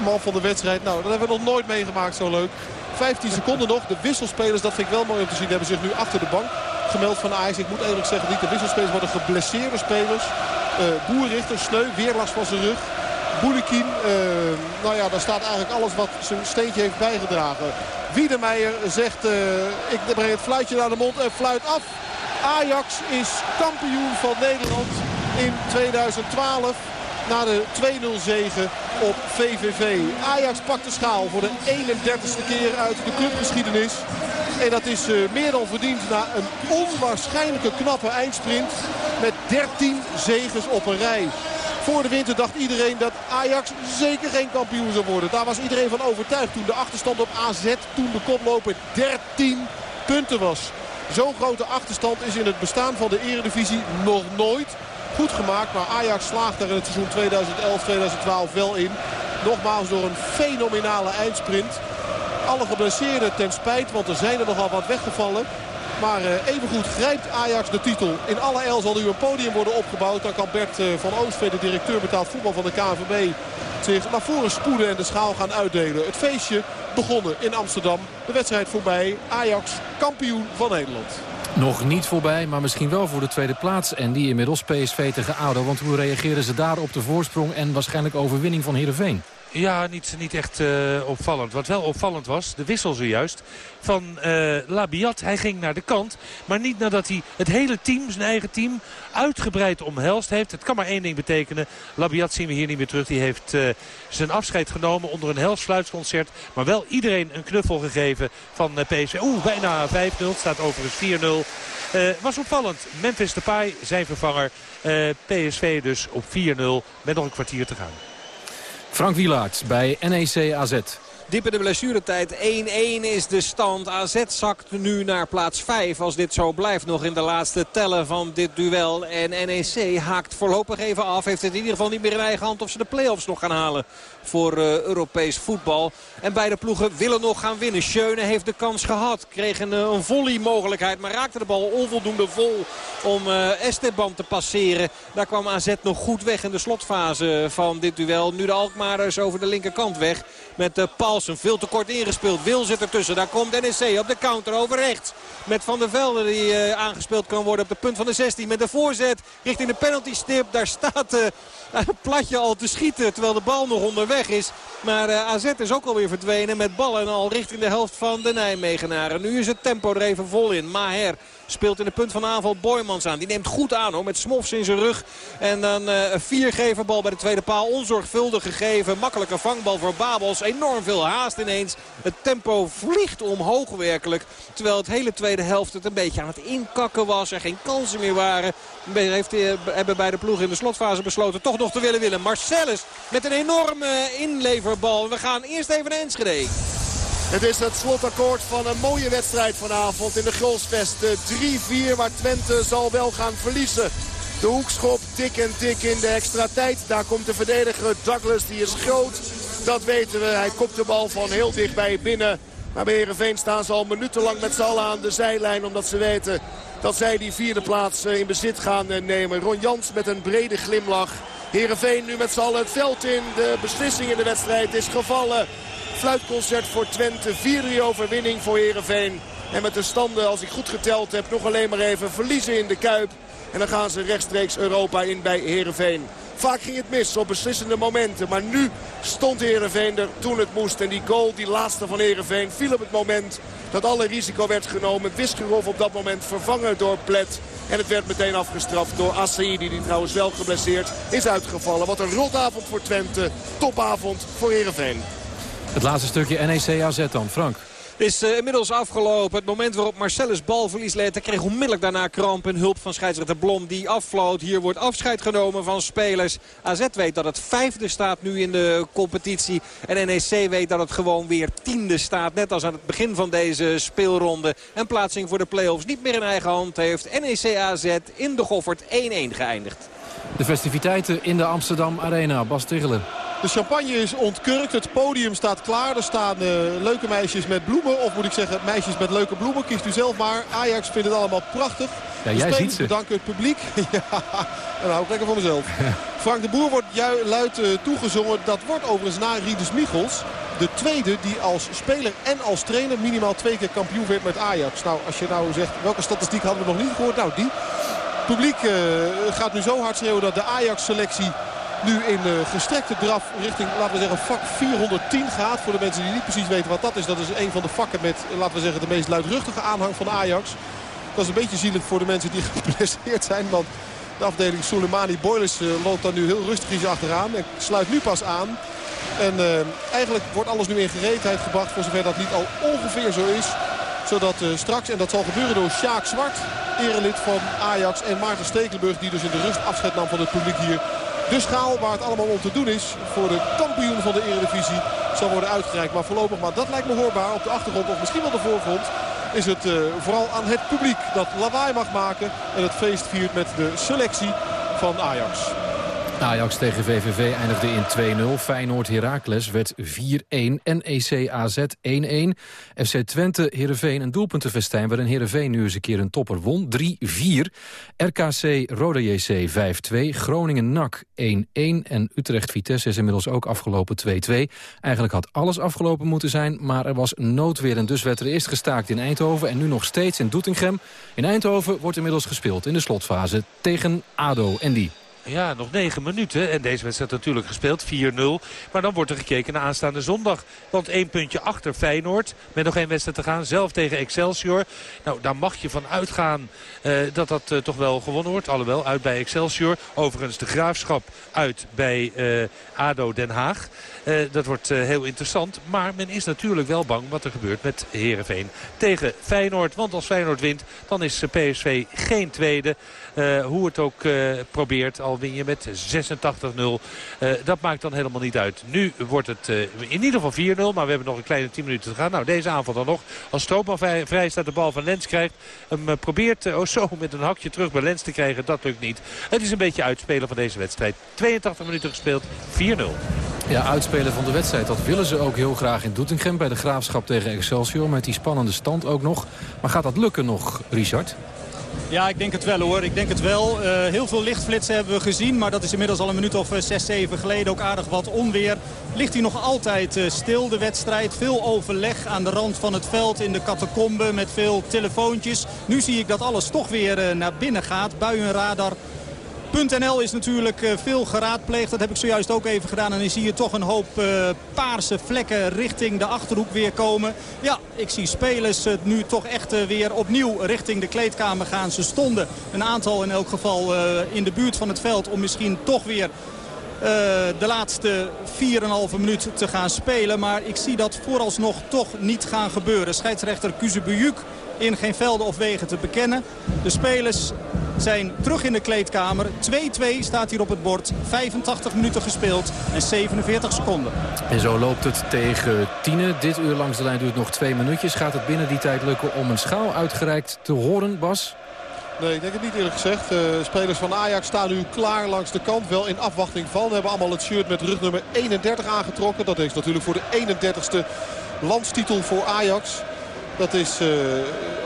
man van de wedstrijd. Nou, dat hebben we nog nooit meegemaakt zo leuk. 15 seconden nog. De wisselspelers, dat vind ik wel mooi om te zien, hebben zich nu achter de bank gemeld van Ajax. Ik moet eerlijk zeggen, niet de wisselspelers, de geblesseerde spelers. Uh, Boerrichter, Sneu, weer last van zijn rug. Boulikin, uh, nou ja, daar staat eigenlijk alles wat zijn steentje heeft bijgedragen. Wiedemeijer zegt, uh, ik breng het fluitje naar de mond en fluit af. Ajax is kampioen van Nederland in 2012 na de 2-0 zegen op VVV. Ajax pakt de schaal voor de 31ste keer uit de clubgeschiedenis. En dat is uh, meer dan verdiend na een onwaarschijnlijke knappe eindsprint met 13 zegens op een rij. Voor de winter dacht iedereen dat Ajax zeker geen kampioen zou worden. Daar was iedereen van overtuigd toen de achterstand op AZ, toen de koploper 13 punten was. Zo'n grote achterstand is in het bestaan van de eredivisie nog nooit goed gemaakt. Maar Ajax slaagt er in het seizoen 2011-2012 wel in. Nogmaals door een fenomenale eindsprint. Alle geblesseerden ten spijt, want er zijn er nogal wat weggevallen. Maar uh, evengoed grijpt Ajax de titel. In alle el zal nu een podium worden opgebouwd. Dan kan Bert uh, van Oostveen, de directeur betaald voetbal van de KNVB... zich naar voren spoeden en de schaal gaan uitdelen. Het feestje begonnen in Amsterdam. De wedstrijd voorbij. Ajax kampioen van Nederland. Nog niet voorbij, maar misschien wel voor de tweede plaats. En die inmiddels PSV tegen ADO. Want hoe reageren ze daar op de voorsprong en waarschijnlijk overwinning van Heerenveen? Ja, niet, niet echt uh, opvallend. Wat wel opvallend was, de wissel zojuist van uh, Labiat. Hij ging naar de kant, maar niet nadat hij het hele team, zijn eigen team, uitgebreid omhelst heeft. Het kan maar één ding betekenen. Labiat zien we hier niet meer terug. Die heeft uh, zijn afscheid genomen onder een hels fluitsconcert. Maar wel iedereen een knuffel gegeven van PSV. Oeh, bijna 5-0. staat overigens 4-0. Uh, was opvallend. Memphis Depay, zijn vervanger. PSV dus op 4-0 met nog een kwartier te gaan. Frank Wielaert bij NEC AZ. Diep in de blessuretijd. 1-1 is de stand. AZ zakt nu naar plaats 5. Als dit zo blijft nog in de laatste tellen van dit duel. En NEC haakt voorlopig even af. Heeft het in ieder geval niet meer in eigen hand of ze de play-offs nog gaan halen voor uh, Europees voetbal. En beide ploegen willen nog gaan winnen. Schöne heeft de kans gehad. Kreeg een, een volley mogelijkheid. Maar raakte de bal onvoldoende vol om uh, Esteban te passeren. Daar kwam AZ nog goed weg in de slotfase van dit duel. Nu de Alkmaarders over de linkerkant weg. Met Paulsen veel te kort ingespeeld. Wil zit ertussen. Daar komt NEC op de counter over rechts. Met Van der Velde die aangespeeld kan worden op de punt van de 16. Met de voorzet richting de penalty stip. Daar staat uh, Platje al te schieten terwijl de bal nog onderweg is. Maar uh, AZ is ook alweer verdwenen met ballen al richting de helft van de Nijmegenaren. Nu is het tempo er even vol in. Maher speelt in de punt van aanval Boymans aan. Die neemt goed aan hoor, met Smofs in zijn rug. En dan uh, een viergeverbal bij de tweede paal. Onzorgvuldig gegeven. Makkelijke vangbal voor Babels. Enorm veel haast ineens. Het tempo vliegt omhoog werkelijk. Terwijl het hele tweede helft het een beetje aan het inkakken was. Er geen kansen meer waren. Heeft, uh, hebben bij de ploeg in de slotfase besloten toch nog te willen winnen. Marcellus met een enorme inleverbal. We gaan eerst even naar Enschede. Het is het slotakkoord van een mooie wedstrijd vanavond in de Grolsvest. 3-4 waar Twente zal wel gaan verliezen. De hoekschop dik en dik in de extra tijd. Daar komt de verdediger Douglas, die is groot. Dat weten we. Hij kopt de bal van heel dichtbij binnen. Maar bij Heerenveen staan ze al minutenlang met z'n allen aan de zijlijn. Omdat ze weten dat zij die vierde plaats in bezit gaan nemen. Ron Jans met een brede glimlach. Heerenveen nu met z'n allen het veld in. De beslissing in de wedstrijd is gevallen. Fluitconcert voor Twente. 4-3 overwinning voor Heerenveen. En met de standen, als ik goed geteld heb, nog alleen maar even verliezen in de Kuip. En dan gaan ze rechtstreeks Europa in bij Heerenveen. Vaak ging het mis op beslissende momenten. Maar nu stond Heerenveen er toen het moest. En die goal, die laatste van Heerenveen, viel op het moment dat alle risico werd genomen. Wiskerov op dat moment vervangen door Plet. En het werd meteen afgestraft door Assaidi, die trouwens wel geblesseerd is uitgevallen. Wat een rotavond voor Twente. Topavond voor Heerenveen. Het laatste stukje NEC AZ dan, Frank is uh, inmiddels afgelopen. Het moment waarop Marcellus balverlies leed. Kreeg onmiddellijk daarna kramp en hulp van scheidsrechter Blom die afvloot. Hier wordt afscheid genomen van spelers. AZ weet dat het vijfde staat nu in de competitie. En NEC weet dat het gewoon weer tiende staat. Net als aan het begin van deze speelronde. En plaatsing voor de play-offs niet meer in eigen hand heeft. NEC AZ in de Goffert 1-1 geëindigd. De festiviteiten in de Amsterdam Arena. Bas. De champagne is ontkurkt. Het podium staat klaar. Er staan uh, leuke meisjes met bloemen. Of moet ik zeggen meisjes met leuke bloemen. Kiest u zelf maar. Ajax vindt het allemaal prachtig. Ja, jij ziet ze. bedanken het publiek. ja, dan hou ik lekker voor mezelf. Frank de Boer wordt luid uh, toegezongen. Dat wordt overigens na Rieders Michels. De tweede die als speler en als trainer minimaal twee keer kampioen werd met Ajax. Nou, als je nou zegt welke statistiek hadden we nog niet gehoord. Nou, die. Het publiek uh, gaat nu zo hard schreeuwen dat de Ajax-selectie nu in uh, gestrekte draf richting, laten we zeggen, vak 410 gaat. Voor de mensen die niet precies weten wat dat is. Dat is een van de vakken met, laten we zeggen, de meest luidruchtige aanhang van Ajax. Dat is een beetje zielig voor de mensen die geblesseerd zijn. Want de afdeling Soleimani Boilers uh, loopt dan nu heel rustig achteraan. En sluit nu pas aan. En eigenlijk wordt alles nu in gereedheid gebracht. Voor zover dat niet al ongeveer zo is. Zodat uh, straks, en dat zal gebeuren door Sjaak Zwart. Erelid van Ajax. En Maarten Stekelenburg die dus in de rust afscheid nam van het publiek hier. De schaal waar het allemaal om te doen is voor de kampioen van de Eredivisie zal worden uitgereikt. Maar voorlopig, maar dat lijkt me hoorbaar op de achtergrond of misschien wel de voorgrond is het uh, vooral aan het publiek dat lawaai mag maken. En het feest viert met de selectie van Ajax. Ajax tegen VVV eindigde in 2-0. Feyenoord Heracles werd 4-1. NEC AZ 1-1. FC Twente Heerenveen een doelpuntenfestijn... waarin Heerenveen nu eens een keer een topper won. 3-4. RKC Roda JC 5-2. Groningen NAC 1-1. En Utrecht Vitesse is inmiddels ook afgelopen 2-2. Eigenlijk had alles afgelopen moeten zijn... maar er was noodweer en dus werd er eerst gestaakt in Eindhoven... en nu nog steeds in Doetinchem. In Eindhoven wordt inmiddels gespeeld in de slotfase tegen ADO. En die ja, nog negen minuten. En deze wedstrijd natuurlijk gespeeld, 4-0. Maar dan wordt er gekeken naar aanstaande zondag. Want één puntje achter Feyenoord. Met nog één wedstrijd te gaan. Zelf tegen Excelsior. Nou, daar mag je van uitgaan uh, dat dat uh, toch wel gewonnen wordt. Alhoewel, uit bij Excelsior. Overigens de Graafschap uit bij uh, ADO Den Haag. Dat wordt heel interessant. Maar men is natuurlijk wel bang wat er gebeurt met Heerenveen tegen Feyenoord. Want als Feyenoord wint, dan is PSV geen tweede. Uh, hoe het ook probeert, al win je met 86-0. dat maakt dan helemaal niet uit. Nu wordt het in ieder geval 4-0, maar we hebben nog een kleine 10 minuten te gaan. Nou, deze aanval dan nog. Als Stroopman vrij, vrij staat, de bal van Lens krijgt. Hem probeert oh zo met een hakje terug bij Lens te krijgen. Dat lukt niet. Het is een beetje uitspelen van deze wedstrijd. 82 minuten gespeeld, 4-0. Ja, uitspelen van de wedstrijd. Dat willen ze ook heel graag in Doetinchem bij de Graafschap tegen Excelsior. Met die spannende stand ook nog. Maar gaat dat lukken nog, Richard? Ja, ik denk het wel hoor. Ik denk het wel. Uh, heel veel lichtflitsen hebben we gezien. Maar dat is inmiddels al een minuut of 6, uh, 7 geleden. Ook aardig wat onweer. Ligt hij nog altijd uh, stil, de wedstrijd. Veel overleg aan de rand van het veld in de catacombe. Met veel telefoontjes. Nu zie ik dat alles toch weer naar binnen gaat. Buienradar .nl is natuurlijk eh, veel geraadpleegd. Dat heb ik zojuist ook even gedaan. En dan zie je toch een hoop uh, paarse vlekken richting de Achterhoek weer komen. Ja, ik zie spelers nu toch echt weer opnieuw richting de kleedkamer gaan. Ze stonden een aantal in elk geval in de buurt van het veld om misschien toch weer... De laatste 4,5 minuut te gaan spelen. Maar ik zie dat vooralsnog toch niet gaan gebeuren. Scheidsrechter Kuzebujuk in geen velden of wegen te bekennen. De spelers zijn terug in de kleedkamer. 2-2 staat hier op het bord. 85 minuten gespeeld en 47 seconden. En zo loopt het tegen Tiene. Dit uur langs de lijn duurt nog twee minuutjes. Gaat het binnen die tijd lukken om een schaal uitgereikt te horen, Bas? Nee, ik denk het niet eerlijk gezegd. Uh, spelers van Ajax staan nu klaar langs de kant. Wel in afwachting van. Hebben allemaal het shirt met rugnummer 31 aangetrokken. Dat is natuurlijk voor de 31ste landstitel voor Ajax. Dat is uh,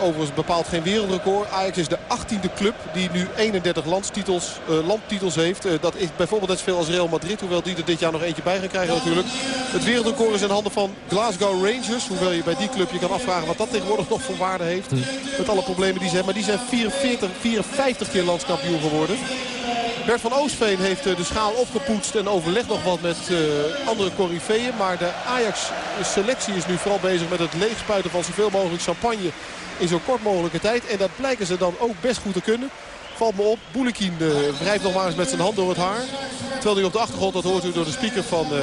overigens bepaald geen wereldrecord. Ajax is de 18e club die nu 31 landstitels, uh, landtitels heeft. Uh, dat is bijvoorbeeld net zoveel als Real Madrid. Hoewel die er dit jaar nog eentje bij gaan krijgen natuurlijk. Het wereldrecord is in handen van Glasgow Rangers. Hoewel je bij die club je kan afvragen wat dat tegenwoordig nog voor waarde heeft. Met alle problemen die ze hebben. Maar die zijn 44, 54 keer landskampioen geworden. Bert van Oostveen heeft de schaal opgepoetst en overlegt nog wat met andere corifeeën. Maar de Ajax-selectie is nu vooral bezig met het leegspuiten van zoveel mogelijk champagne in zo kort mogelijke tijd. En dat blijken ze dan ook best goed te kunnen. Valt me op, Boulekin uh, wrijft nog maar eens met zijn hand door het haar. Terwijl hij op de achtergrond, dat hoort u door de speaker van... Uh,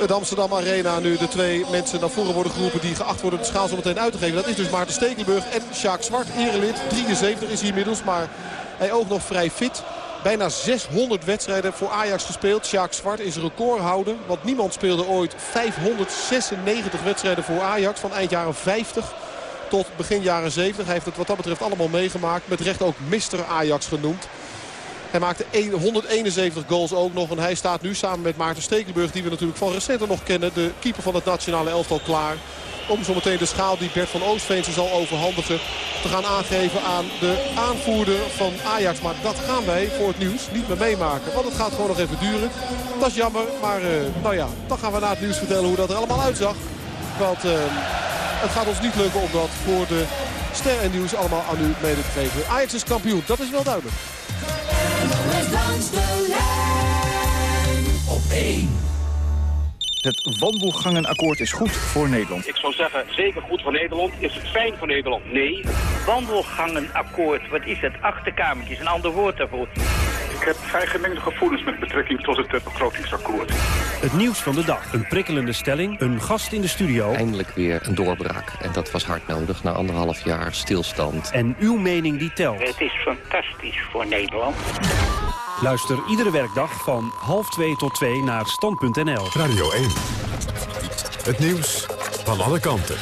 het Amsterdam Arena nu de twee mensen naar voren worden geroepen die geacht worden de schaal zo meteen uit te geven. Dat is dus Maarten Stekelenburg en Sjaak Zwart, erelid. 73 is hij inmiddels, maar hij ook nog vrij fit. Bijna 600 wedstrijden voor Ajax gespeeld. Sjaak Zwart is recordhouder. Want niemand speelde ooit 596 wedstrijden voor Ajax van eind jaren 50 tot begin jaren 70. Hij heeft het wat dat betreft allemaal meegemaakt. Met recht ook Mr. Ajax genoemd. Hij maakte 171 goals ook nog. En hij staat nu samen met Maarten Stekelenburg, die we natuurlijk van recenter nog kennen. De keeper van het nationale elftal klaar om zometeen de schaal die Bert van Oostveense zal overhandigen te gaan aangeven aan de aanvoerder van Ajax. Maar dat gaan wij voor het nieuws niet meer meemaken. Want het gaat gewoon nog even duren. Dat is jammer, maar uh, nou ja, dan gaan we na het nieuws vertellen hoe dat er allemaal uitzag. Want uh, het gaat ons niet lukken om dat voor de ster en nieuws allemaal aan u mede te geven. Ajax is kampioen, dat is wel duidelijk. Op 1. Het wandelgangenakkoord is goed voor Nederland. Ik zou zeggen, zeker goed voor Nederland. Is het fijn voor Nederland? Nee. Wandelgangenakkoord, wat is het? Achterkamertje is een ander woord daarvoor. Ik heb vrij gemengde gevoelens met betrekking tot het begrotingsakkoord. Het nieuws van de dag. Een prikkelende stelling, een gast in de studio. Eindelijk weer een doorbraak. En dat was hard nodig na anderhalf jaar stilstand. En uw mening die telt. Het is fantastisch voor Nederland. Luister iedere werkdag van half 2 tot 2 naar stand.nl. Radio 1. Het nieuws van alle kanten.